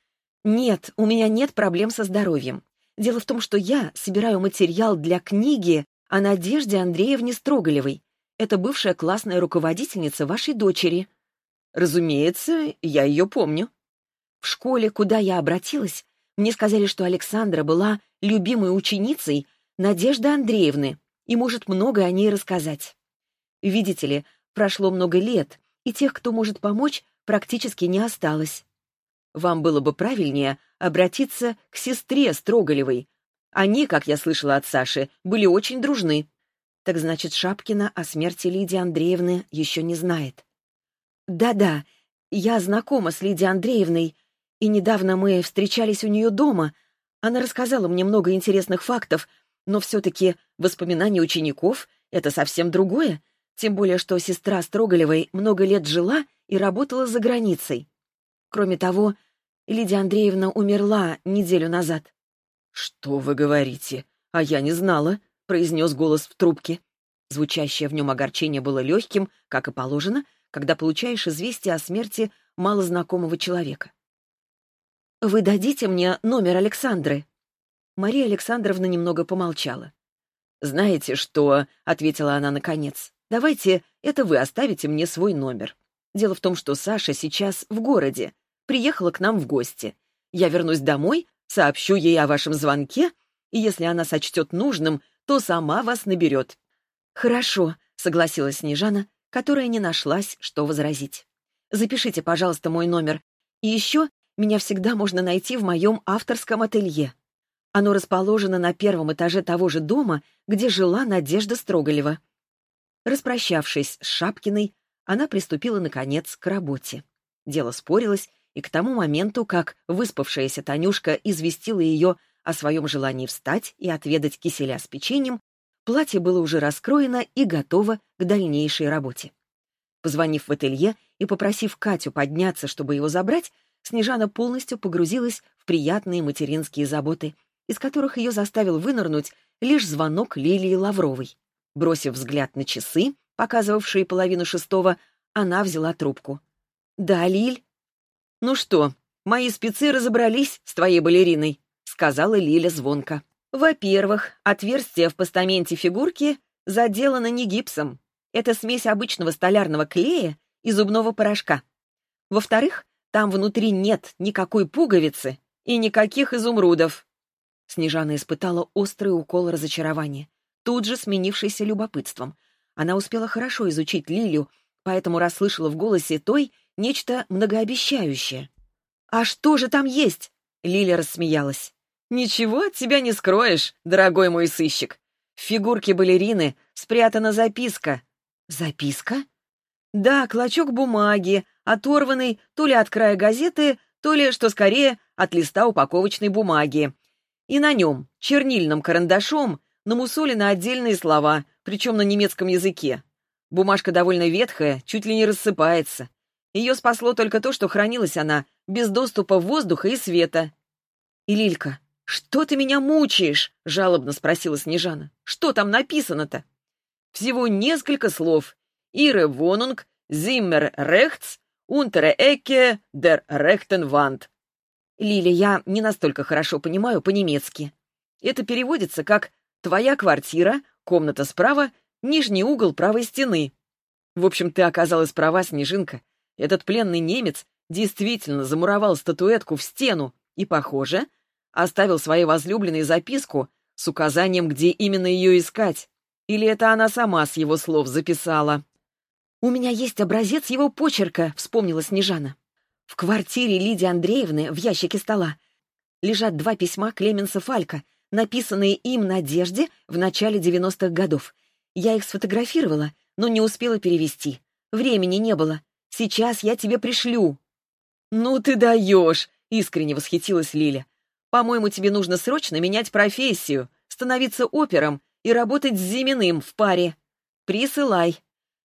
Нет, у меня нет проблем со здоровьем. Дело в том, что я собираю материал для книги о Надежде Андреевне Строголевой. Это бывшая классная руководительница вашей дочери. Разумеется, я ее помню. В школе, куда я обратилась, мне сказали, что Александра была любимой ученицей Надежды Андреевны и может многое о ней рассказать. Видите ли, прошло много лет, и тех, кто может помочь, практически не осталось. Вам было бы правильнее обратиться к сестре Строголевой. Они, как я слышала от Саши, были очень дружны. Так значит, Шапкина о смерти Лидии Андреевны еще не знает. Да-да, я знакома с Лидией Андреевной, и недавно мы встречались у нее дома. Она рассказала мне много интересных фактов, но все-таки воспоминания учеников — это совсем другое, тем более, что сестра Строголевой много лет жила и работала за границей. Кроме того, Лидия Андреевна умерла неделю назад. «Что вы говорите? А я не знала», — произнес голос в трубке. Звучащее в нем огорчение было легким, как и положено, когда получаешь известие о смерти малознакомого человека. «Вы дадите мне номер Александры?» Мария Александровна немного помолчала. «Знаете что?» — ответила она наконец. Давайте это вы оставите мне свой номер. Дело в том, что Саша сейчас в городе. Приехала к нам в гости. Я вернусь домой, сообщу ей о вашем звонке, и если она сочтет нужным, то сама вас наберет». «Хорошо», — согласилась Снежана, которая не нашлась, что возразить. «Запишите, пожалуйста, мой номер. И еще меня всегда можно найти в моем авторском ателье. Оно расположено на первом этаже того же дома, где жила Надежда Строголева. Распрощавшись с Шапкиной, она приступила, наконец, к работе. Дело спорилось, и к тому моменту, как выспавшаяся Танюшка известила ее о своем желании встать и отведать киселя с печеньем, платье было уже раскроено и готово к дальнейшей работе. Позвонив в ателье и попросив Катю подняться, чтобы его забрать, Снежана полностью погрузилась в приятные материнские заботы, из которых ее заставил вынырнуть лишь звонок Лилии Лавровой. Бросив взгляд на часы, показывавшие половину шестого, она взяла трубку. «Да, Лиль?» «Ну что, мои спецы разобрались с твоей балериной», — сказала Лиля звонко. «Во-первых, отверстие в постаменте фигурки заделано не гипсом. Это смесь обычного столярного клея и зубного порошка. Во-вторых, там внутри нет никакой пуговицы и никаких изумрудов». Снежана испытала острый укол разочарования, тут же сменившийся любопытством. Она успела хорошо изучить Лилю, поэтому расслышала в голосе той нечто многообещающее. «А что же там есть?» — Лиля рассмеялась. «Ничего от тебя не скроешь, дорогой мой сыщик. В фигурке балерины спрятана записка». «Записка?» «Да, клочок бумаги, оторванный то ли от края газеты, то ли, что скорее, от листа упаковочной бумаги. И на нем, чернильным карандашом, намусолены отдельные слова, причем на немецком языке. Бумажка довольно ветхая, чуть ли не рассыпается. Ее спасло только то, что хранилась она без доступа воздуха и света. «И Лилька, что ты меня мучаешь?» — жалобно спросила Снежана. «Что там написано-то?» «Всего несколько слов. Ире Вонунг, Зиммер Рехтс, Унтере Эке, Дер Рехтенванд». «Лиля, я не настолько хорошо понимаю по-немецки. Это переводится как «твоя квартира, комната справа, нижний угол правой стены». В общем, ты оказалась права, Снежинка. Этот пленный немец действительно замуровал статуэтку в стену и, похоже, оставил своей возлюбленной записку с указанием, где именно ее искать. Или это она сама с его слов записала? «У меня есть образец его почерка», — вспомнила Снежана. В квартире Лидии Андреевны в ящике стола лежат два письма Клеменса Фалька, написанные им Надежде в начале 90-х годов. Я их сфотографировала, но не успела перевести. Времени не было. Сейчас я тебе пришлю». «Ну ты даешь!» — искренне восхитилась Лиля. «По-моему, тебе нужно срочно менять профессию, становиться опером и работать с Зиминым в паре. Присылай.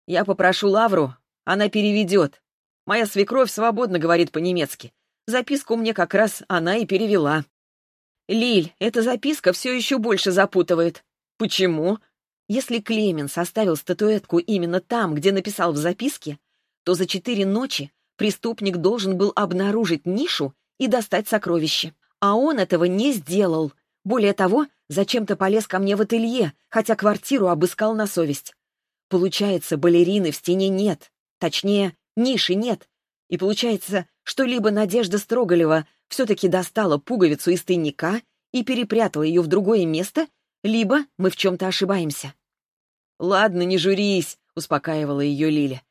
Я попрошу Лавру, она переведет. Моя свекровь свободно говорит по-немецки. Записку мне как раз она и перевела». «Лиль, эта записка все еще больше запутывает». «Почему?» Если Клемен составил статуэтку именно там, где написал в записке, то за четыре ночи преступник должен был обнаружить нишу и достать сокровище. А он этого не сделал. Более того, зачем-то полез ко мне в ателье, хотя квартиру обыскал на совесть. Получается, балерины в стене нет. Точнее, ниши нет. И получается, что либо Надежда Строголева все-таки достала пуговицу из тайника и перепрятала ее в другое место, либо мы в чем-то ошибаемся. «Ладно, не журись», — успокаивала ее Лиля.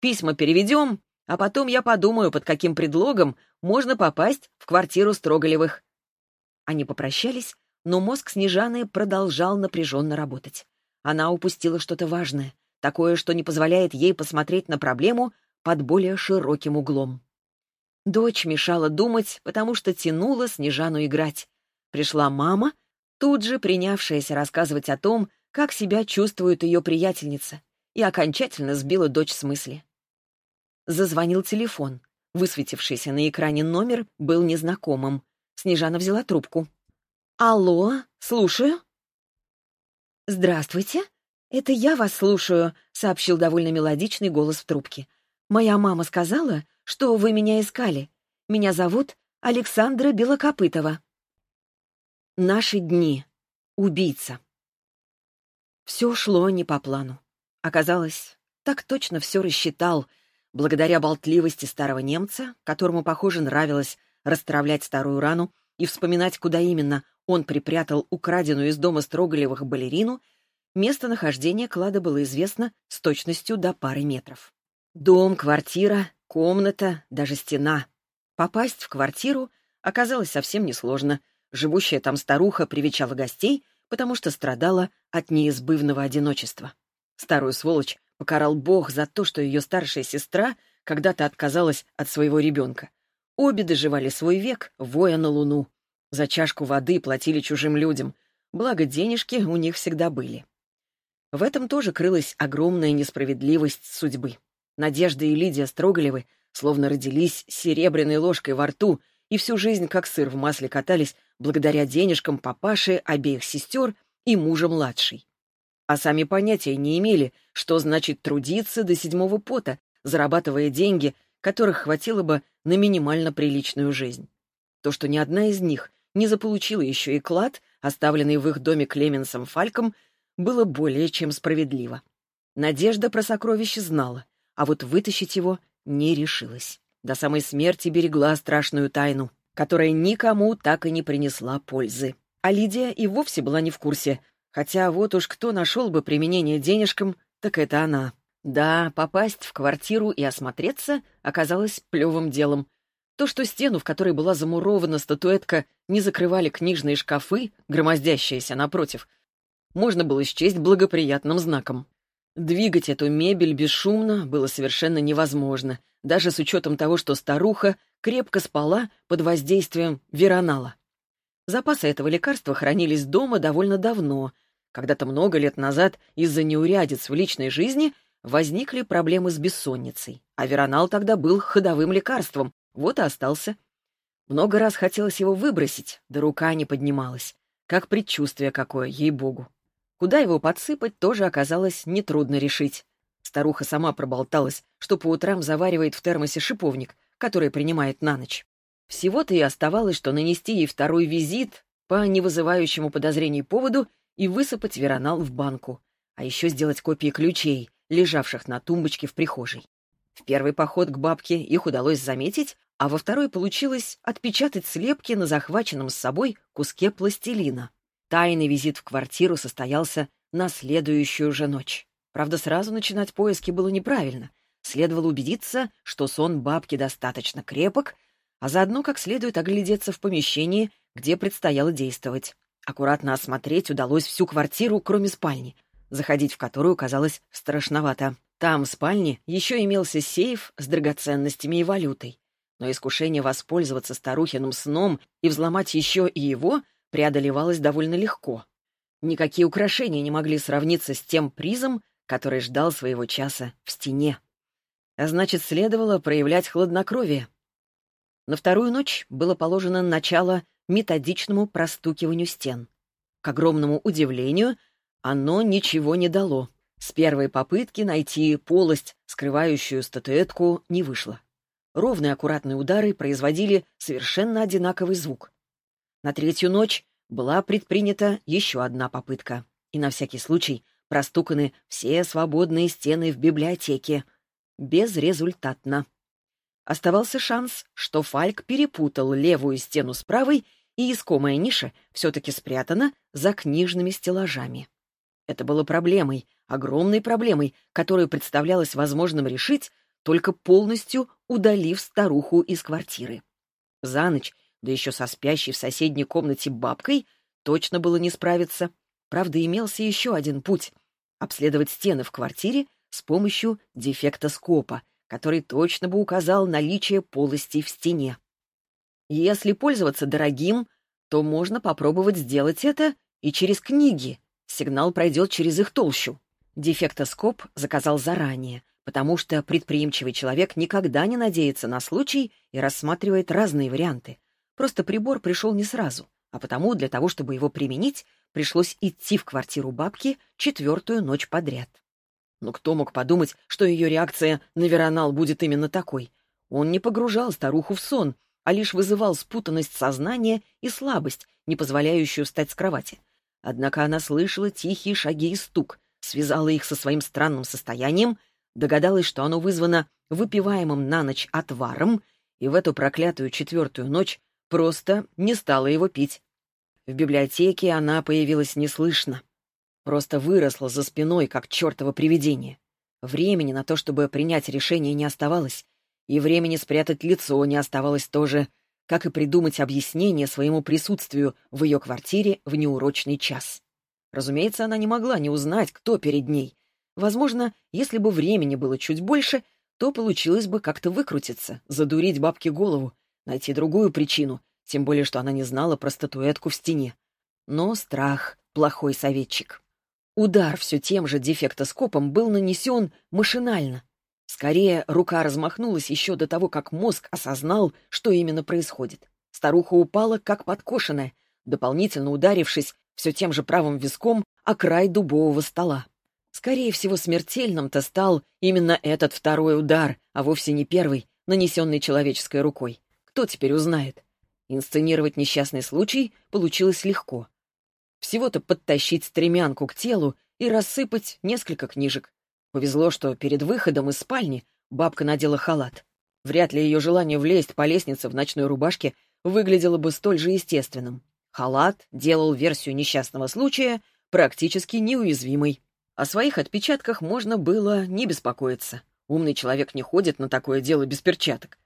Письма переведем, а потом я подумаю, под каким предлогом можно попасть в квартиру Строголевых». Они попрощались, но мозг Снежаны продолжал напряженно работать. Она упустила что-то важное, такое, что не позволяет ей посмотреть на проблему под более широким углом. Дочь мешала думать, потому что тянула Снежану играть. Пришла мама, тут же принявшаяся рассказывать о том, как себя чувствует ее приятельница, и окончательно сбила дочь с мысли. Зазвонил телефон. Высветившийся на экране номер был незнакомым. Снежана взяла трубку. «Алло, слушаю». «Здравствуйте. Это я вас слушаю», — сообщил довольно мелодичный голос в трубке. «Моя мама сказала, что вы меня искали. Меня зовут Александра Белокопытова». Наши дни. Убийца. Все шло не по плану. Оказалось, так точно все рассчитал — Благодаря болтливости старого немца, которому, похоже, нравилось расстравлять старую рану и вспоминать, куда именно он припрятал украденную из дома Строголевых балерину, местонахождение клада было известно с точностью до пары метров. Дом, квартира, комната, даже стена. Попасть в квартиру оказалось совсем несложно. Живущая там старуха привечала гостей, потому что страдала от неизбывного одиночества. Старую сволочь покарал Бог за то, что ее старшая сестра когда-то отказалась от своего ребенка. Обе доживали свой век, воя на луну. За чашку воды платили чужим людям, благо денежки у них всегда были. В этом тоже крылась огромная несправедливость судьбы. Надежда и Лидия Строголевы словно родились серебряной ложкой во рту и всю жизнь как сыр в масле катались благодаря денежкам папаши обеих сестер и мужа младшей. А сами понятия не имели, что значит трудиться до седьмого пота, зарабатывая деньги, которых хватило бы на минимально приличную жизнь. То, что ни одна из них не заполучила еще и клад, оставленный в их доме Клеменсом Фальком, было более чем справедливо. Надежда про сокровище знала, а вот вытащить его не решилась. До самой смерти берегла страшную тайну, которая никому так и не принесла пользы. А Лидия и вовсе была не в курсе, хотя вот уж кто нашел бы применение денежкам, так это она. Да, попасть в квартиру и осмотреться оказалось плевым делом. То, что стену, в которой была замурована статуэтка, не закрывали книжные шкафы, громоздящиеся напротив, можно было счесть благоприятным знаком. Двигать эту мебель бесшумно было совершенно невозможно, даже с учетом того, что старуха крепко спала под воздействием веронала. Запасы этого лекарства хранились дома довольно давно. Когда-то много лет назад из-за неурядиц в личной жизни возникли проблемы с бессонницей, а веронал тогда был ходовым лекарством, вот и остался. Много раз хотелось его выбросить, да рука не поднималась. Как предчувствие какое, ей-богу. Куда его подсыпать, тоже оказалось нетрудно решить. Старуха сама проболталась, что по утрам заваривает в термосе шиповник, который принимает на ночь. Всего-то и оставалось, что нанести ей второй визит по невызывающему подозрений поводу и высыпать веронал в банку, а еще сделать копии ключей, лежавших на тумбочке в прихожей. В первый поход к бабке их удалось заметить, а во второй получилось отпечатать слепки на захваченном с собой куске пластилина. Тайный визит в квартиру состоялся на следующую же ночь. Правда, сразу начинать поиски было неправильно. Следовало убедиться, что сон бабки достаточно крепок, а заодно как следует оглядеться в помещении, где предстояло действовать. Аккуратно осмотреть удалось всю квартиру, кроме спальни — заходить в которую казалось страшновато. Там, в спальне, еще имелся сейф с драгоценностями и валютой. Но искушение воспользоваться старухиным сном и взломать еще и его преодолевалось довольно легко. Никакие украшения не могли сравниться с тем призом, который ждал своего часа в стене. А значит, следовало проявлять хладнокровие. На вторую ночь было положено начало методичному простукиванию стен. К огромному удивлению — оно ничего не дало. С первой попытки найти полость, скрывающую статуэтку, не вышло. Ровные аккуратные удары производили совершенно одинаковый звук. На третью ночь была предпринята еще одна попытка. И на всякий случай простуканы все свободные стены в библиотеке. Безрезультатно. Оставался шанс, что Фальк перепутал левую стену с правой, и искомая ниша все-таки спрятана за книжными стеллажами. Это было проблемой, огромной проблемой, которую представлялось возможным решить, только полностью удалив старуху из квартиры. За ночь, да еще со спящей в соседней комнате бабкой, точно было не справиться. Правда, имелся еще один путь — обследовать стены в квартире с помощью дефектоскопа, который точно бы указал наличие полостей в стене. Если пользоваться дорогим, то можно попробовать сделать это и через книги, Сигнал пройдет через их толщу. Дефектоскоп заказал заранее, потому что предприимчивый человек никогда не надеется на случай и рассматривает разные варианты. Просто прибор пришел не сразу, а потому для того, чтобы его применить, пришлось идти в квартиру бабки четвертую ночь подряд. Но кто мог подумать, что ее реакция на веронал будет именно такой? Он не погружал старуху в сон, а лишь вызывал спутанность сознания и слабость, не позволяющую встать с кровати. Однако она слышала тихие шаги и стук, связала их со своим странным состоянием, догадалась, что оно вызвано выпиваемым на ночь отваром, и в эту проклятую четвертую ночь просто не стала его пить. В библиотеке она появилась неслышно. Просто выросла за спиной, как чертово привидение. Времени на то, чтобы принять решение, не оставалось, и времени спрятать лицо не оставалось тоже — как и придумать объяснение своему присутствию в ее квартире в неурочный час. Разумеется, она не могла не узнать, кто перед ней. Возможно, если бы времени было чуть больше, то получилось бы как-то выкрутиться, задурить бабке голову, найти другую причину, тем более, что она не знала про статуэтку в стене. Но страх — плохой советчик. Удар все тем же дефектоскопом был нанесен машинально. Скорее, рука размахнулась еще до того, как мозг осознал, что именно происходит. Старуха упала, как подкошенная, дополнительно ударившись все тем же правым виском о край дубового стола. Скорее всего, смертельным-то стал именно этот второй удар, а вовсе не первый, нанесенный человеческой рукой. Кто теперь узнает? Инсценировать несчастный случай получилось легко. Всего-то подтащить стремянку к телу и рассыпать несколько книжек. Повезло, что перед выходом из спальни бабка надела халат. Вряд ли ее желание влезть по лестнице в ночной рубашке выглядело бы столь же естественным. Халат делал версию несчастного случая практически неуязвимой. О своих отпечатках можно было не беспокоиться. Умный человек не ходит на такое дело без перчаток.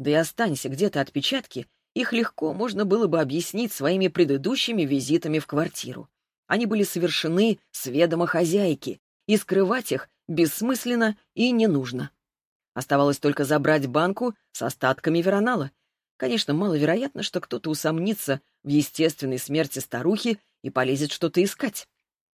Да и останься где-то отпечатки, их легко можно было бы объяснить своими предыдущими визитами в квартиру. Они были совершены с ведома хозяйки, и скрывать их бессмысленно и не нужно. Оставалось только забрать банку с остатками веронала. Конечно, маловероятно, что кто-то усомнится в естественной смерти старухи и полезет что-то искать.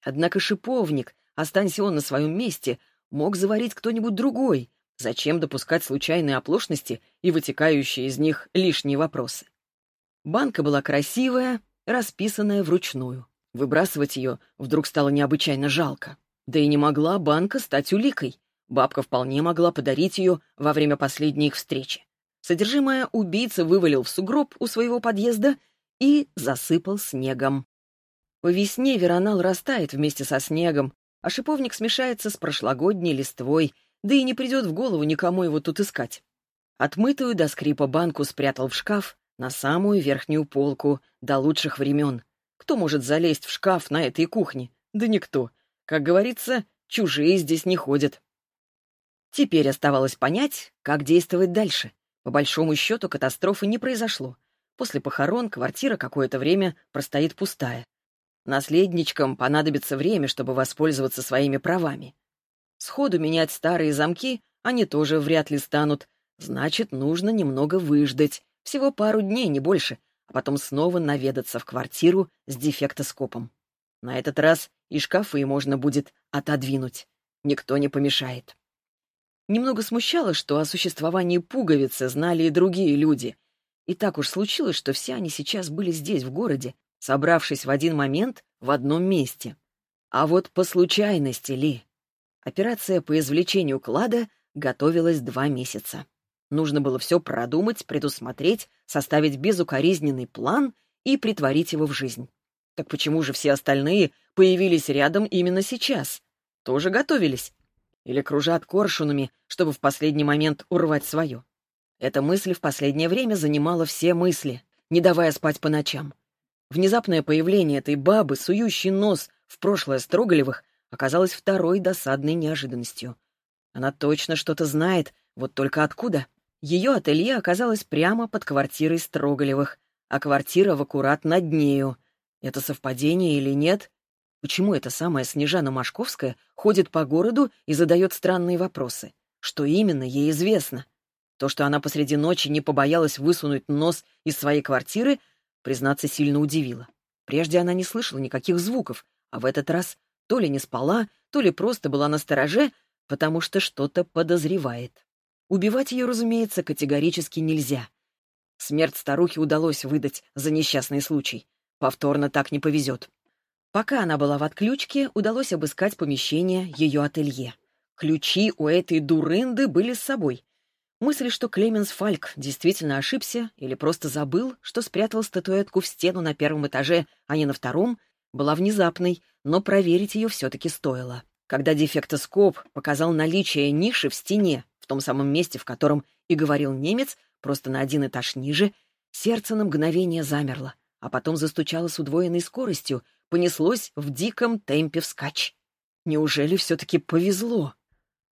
Однако шиповник, останься он на своем месте, мог заварить кто-нибудь другой. Зачем допускать случайные оплошности и вытекающие из них лишние вопросы? Банка была красивая, расписанная вручную. Выбрасывать ее вдруг стало необычайно жалко. Да и не могла банка стать уликой. Бабка вполне могла подарить ее во время последней их встречи. Содержимое убийца вывалил в сугроб у своего подъезда и засыпал снегом. По весне веронал растает вместе со снегом, а шиповник смешается с прошлогодней листвой, да и не придет в голову никому его тут искать. Отмытую до скрипа банку спрятал в шкаф на самую верхнюю полку до лучших времен. Кто может залезть в шкаф на этой кухне? Да никто. Как говорится, чужие здесь не ходят. Теперь оставалось понять, как действовать дальше. По большому счету катастрофы не произошло. После похорон квартира какое-то время простоит пустая. Наследничкам понадобится время, чтобы воспользоваться своими правами. Сходу менять старые замки они тоже вряд ли станут. Значит, нужно немного выждать, всего пару дней, не больше, а потом снова наведаться в квартиру с дефектоскопом. На этот раз и шкафы можно будет отодвинуть. Никто не помешает. Немного смущало, что о существовании пуговицы знали и другие люди. И так уж случилось, что все они сейчас были здесь, в городе, собравшись в один момент в одном месте. А вот по случайности ли? Операция по извлечению клада готовилась два месяца. Нужно было все продумать, предусмотреть, составить безукоризненный план и притворить его в жизнь. Так почему же все остальные появились рядом именно сейчас? Тоже готовились? Или кружат коршунами, чтобы в последний момент урвать свое? Эта мысль в последнее время занимала все мысли, не давая спать по ночам. Внезапное появление этой бабы, сующей нос в прошлое Строголевых, оказалось второй досадной неожиданностью. Она точно что-то знает, вот только откуда? Ее ателье оказалось прямо под квартирой Строголевых, а квартира в аккурат над нею. Это совпадение или нет? Почему эта самая Снежана Машковская ходит по городу и задает странные вопросы? Что именно ей известно? То, что она посреди ночи не побоялась высунуть нос из своей квартиры, признаться, сильно удивило. Прежде она не слышала никаких звуков, а в этот раз то ли не спала, то ли просто была на стороже, потому что что-то подозревает. Убивать ее, разумеется, категорически нельзя. Смерть старухи удалось выдать за несчастный случай. Повторно так не повезет. Пока она была в отключке, удалось обыскать помещение ее ателье. Ключи у этой дурынды были с собой. Мысль, что Клеменс Фальк действительно ошибся или просто забыл, что спрятал статуэтку в стену на первом этаже, а не на втором, была внезапной, но проверить ее все-таки стоило. Когда дефектоскоп показал наличие ниши в стене, в том самом месте, в котором и говорил немец, просто на один этаж ниже, сердце на мгновение замерло, а потом застучало с удвоенной скоростью, понеслось в диком темпе вскачь. Неужели все-таки повезло?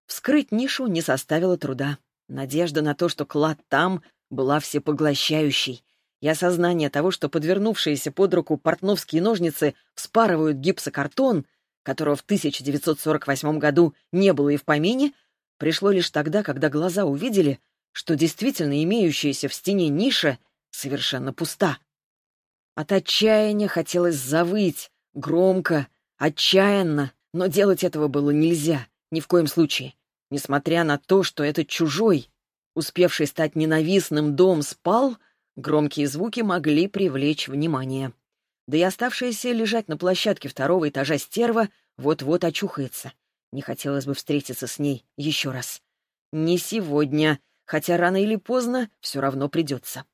Вскрыть нишу не составило труда. Надежда на то, что клад там, была всепоглощающей. И осознание того, что подвернувшиеся под руку портновские ножницы вспарывают гипсокартон, которого в 1948 году не было и в помине, пришло лишь тогда, когда глаза увидели, что действительно имеющаяся в стене ниша совершенно пуста. От отчаяния хотелось завыть, громко, отчаянно, но делать этого было нельзя, ни в коем случае. Несмотря на то, что этот чужой, успевший стать ненавистным дом, спал, громкие звуки могли привлечь внимание. Да и оставшаяся лежать на площадке второго этажа стерва вот-вот очухается. Не хотелось бы встретиться с ней еще раз. Не сегодня, хотя рано или поздно все равно придется.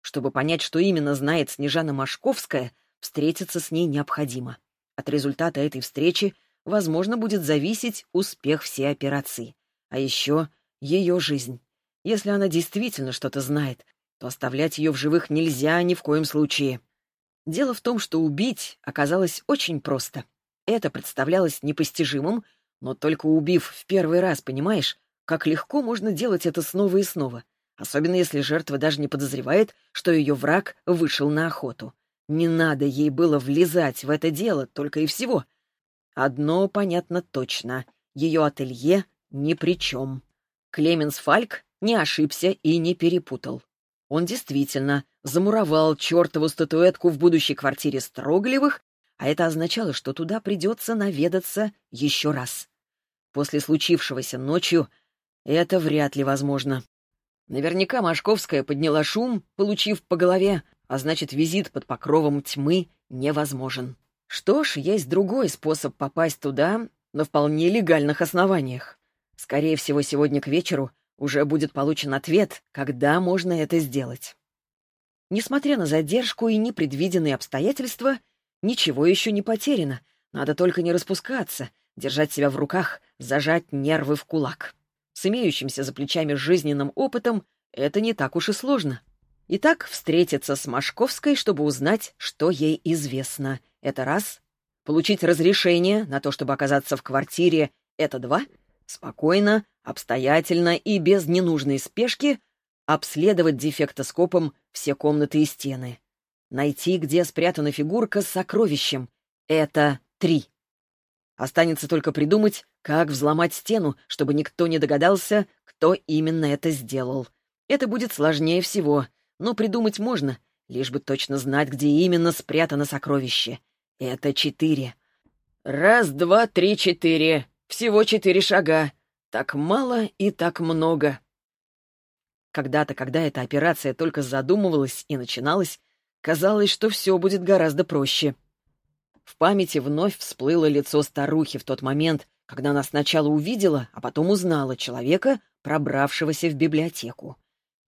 Чтобы понять, что именно знает Снежана Машковская, встретиться с ней необходимо. От результата этой встречи, возможно, будет зависеть успех всей операции. А еще ее жизнь. Если она действительно что-то знает, то оставлять ее в живых нельзя ни в коем случае. Дело в том, что убить оказалось очень просто. Это представлялось непостижимым, но только убив в первый раз, понимаешь, как легко можно делать это снова и снова, особенно если жертва даже не подозревает, что ее враг вышел на охоту. Не надо ей было влезать в это дело, только и всего. Одно понятно точно — ее ателье ни при чем. Клеменс Фальк не ошибся и не перепутал. Он действительно замуровал чертову статуэтку в будущей квартире Строглевых, а это означало, что туда придется наведаться еще раз. После случившегося ночью это вряд ли возможно. Наверняка Машковская подняла шум, получив по голове, а значит, визит под покровом тьмы невозможен. Что ж, есть другой способ попасть туда на вполне легальных основаниях. Скорее всего, сегодня к вечеру уже будет получен ответ, когда можно это сделать. Несмотря на задержку и непредвиденные обстоятельства, ничего еще не потеряно. Надо только не распускаться, держать себя в руках, зажать нервы в кулак. С имеющимся за плечами жизненным опытом это не так уж и сложно. Итак, встретиться с Машковской, чтобы узнать, что ей известно. Это раз. Получить разрешение на то, чтобы оказаться в квартире. Это два. Спокойно, обстоятельно и без ненужной спешки обследовать дефектоскопом все комнаты и стены. Найти, где спрятана фигурка с сокровищем. Это три. Останется только придумать, как взломать стену, чтобы никто не догадался, кто именно это сделал. Это будет сложнее всего, но придумать можно, лишь бы точно знать, где именно спрятано сокровище. Это четыре. Раз, два, три, четыре. Всего четыре шага. Так мало и так много. Когда-то, когда эта операция только задумывалась и начиналась, казалось, что все будет гораздо проще. В памяти вновь всплыло лицо старухи в тот момент, когда она сначала увидела, а потом узнала человека, пробравшегося в библиотеку.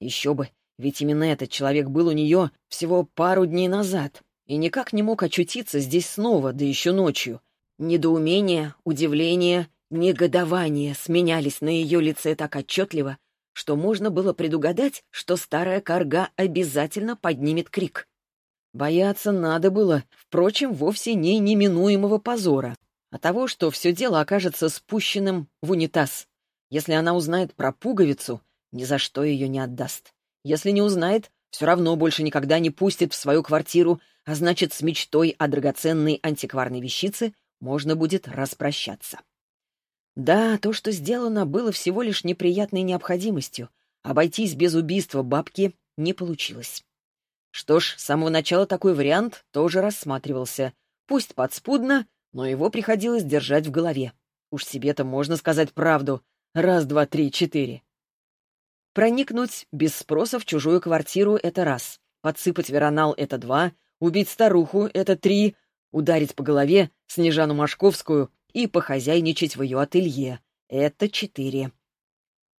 Еще бы, ведь именно этот человек был у нее всего пару дней назад и никак не мог очутиться здесь снова, да еще ночью. Недоумение, удивление, негодование сменялись на ее лице так отчетливо, что можно было предугадать, что старая корга обязательно поднимет крик. Бояться надо было, впрочем, вовсе не неминуемого позора, а того, что все дело окажется спущенным в унитаз. Если она узнает про пуговицу, ни за что ее не отдаст. Если не узнает, все равно больше никогда не пустит в свою квартиру, а значит, с мечтой о драгоценной антикварной вещице можно будет распрощаться. Да, то, что сделано, было всего лишь неприятной необходимостью. Обойтись без убийства бабки не получилось. Что ж, с самого начала такой вариант тоже рассматривался. Пусть подспудно, но его приходилось держать в голове. Уж себе-то можно сказать правду. Раз, два, три, четыре. Проникнуть без спроса в чужую квартиру — это раз. Подсыпать веронал — это два. Убить старуху — это три. Ударить по голове Снежану Машковскую и похозяйничать в ее ателье — это четыре.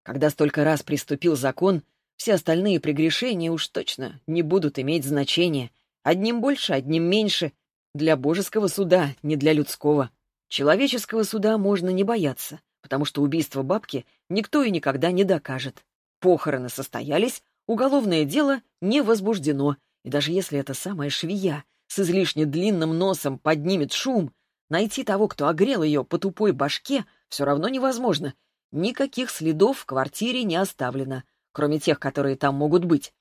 Когда столько раз приступил закон, все остальные прегрешения уж точно не будут иметь значения. Одним больше, одним меньше. Для божеского суда, не для людского. Человеческого суда можно не бояться, потому что убийство бабки никто и никогда не докажет. Похороны состоялись, уголовное дело не возбуждено, и даже если эта самая швея с излишне длинным носом поднимет шум, найти того, кто огрел ее по тупой башке, все равно невозможно. Никаких следов в квартире не оставлено, кроме тех, которые там могут быть.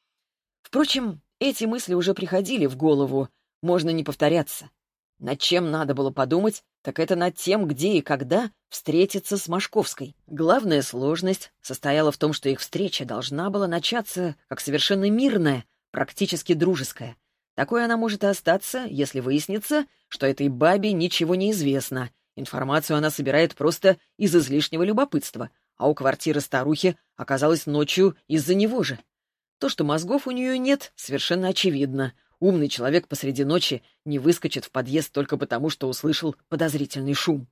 Впрочем, эти мысли уже приходили в голову, можно не повторяться. Над чем надо было подумать, так это над тем, где и когда встретиться с Машковской. Главная сложность состояла в том, что их встреча должна была начаться как совершенно мирная, практически дружеская. Такой она может остаться, если выяснится, что этой бабе ничего не известно. Информацию она собирает просто из излишнего любопытства, а у квартиры старухи оказалась ночью из-за него же. То, что мозгов у нее нет, совершенно очевидно. Умный человек посреди ночи не выскочит в подъезд только потому, что услышал подозрительный шум.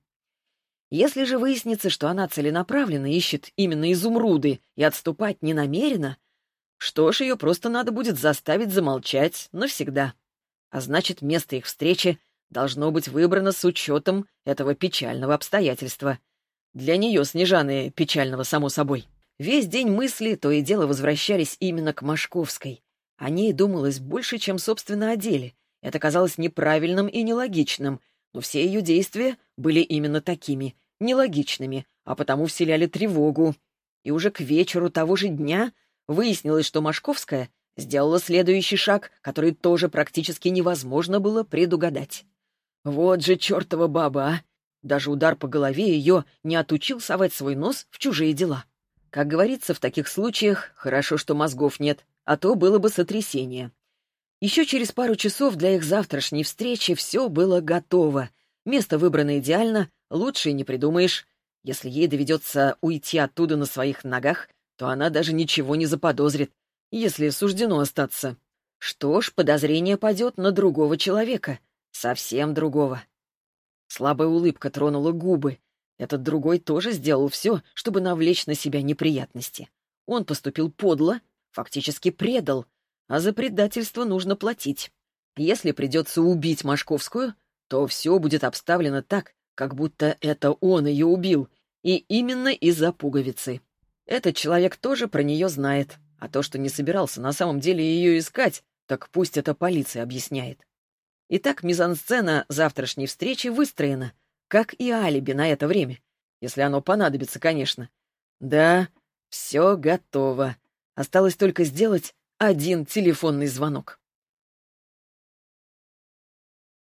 Если же выяснится, что она целенаправленно ищет именно изумруды и отступать не намерена, что ж, ее просто надо будет заставить замолчать навсегда. А значит, место их встречи должно быть выбрано с учетом этого печального обстоятельства. Для нее, Снежаны, печального, само собой. Весь день мысли то и дело возвращались именно к Машковской. О ней думалось больше, чем, собственно, о деле. Это казалось неправильным и нелогичным, но все ее действия были именно такими, нелогичными, а потому вселяли тревогу. И уже к вечеру того же дня выяснилось, что Машковская сделала следующий шаг, который тоже практически невозможно было предугадать. Вот же чертова баба, а! Даже удар по голове ее не отучил совать свой нос в чужие дела. Как говорится в таких случаях, хорошо, что мозгов нет, а то было бы сотрясение. Еще через пару часов для их завтрашней встречи все было готово. Место выбрано идеально, лучше не придумаешь. Если ей доведется уйти оттуда на своих ногах, то она даже ничего не заподозрит, если суждено остаться. Что ж, подозрение падет на другого человека. Совсем другого. Слабая улыбка тронула губы. Этот другой тоже сделал все, чтобы навлечь на себя неприятности. Он поступил подло, фактически предал, а за предательство нужно платить. Если придется убить Машковскую, то все будет обставлено так, как будто это он ее убил, и именно из-за пуговицы. Этот человек тоже про нее знает, а то, что не собирался на самом деле ее искать, так пусть это полиция объясняет. Итак, мизансцена завтрашней встречи выстроена, как и алиби на это время, если оно понадобится, конечно. Да, все готово. Осталось только сделать один телефонный звонок.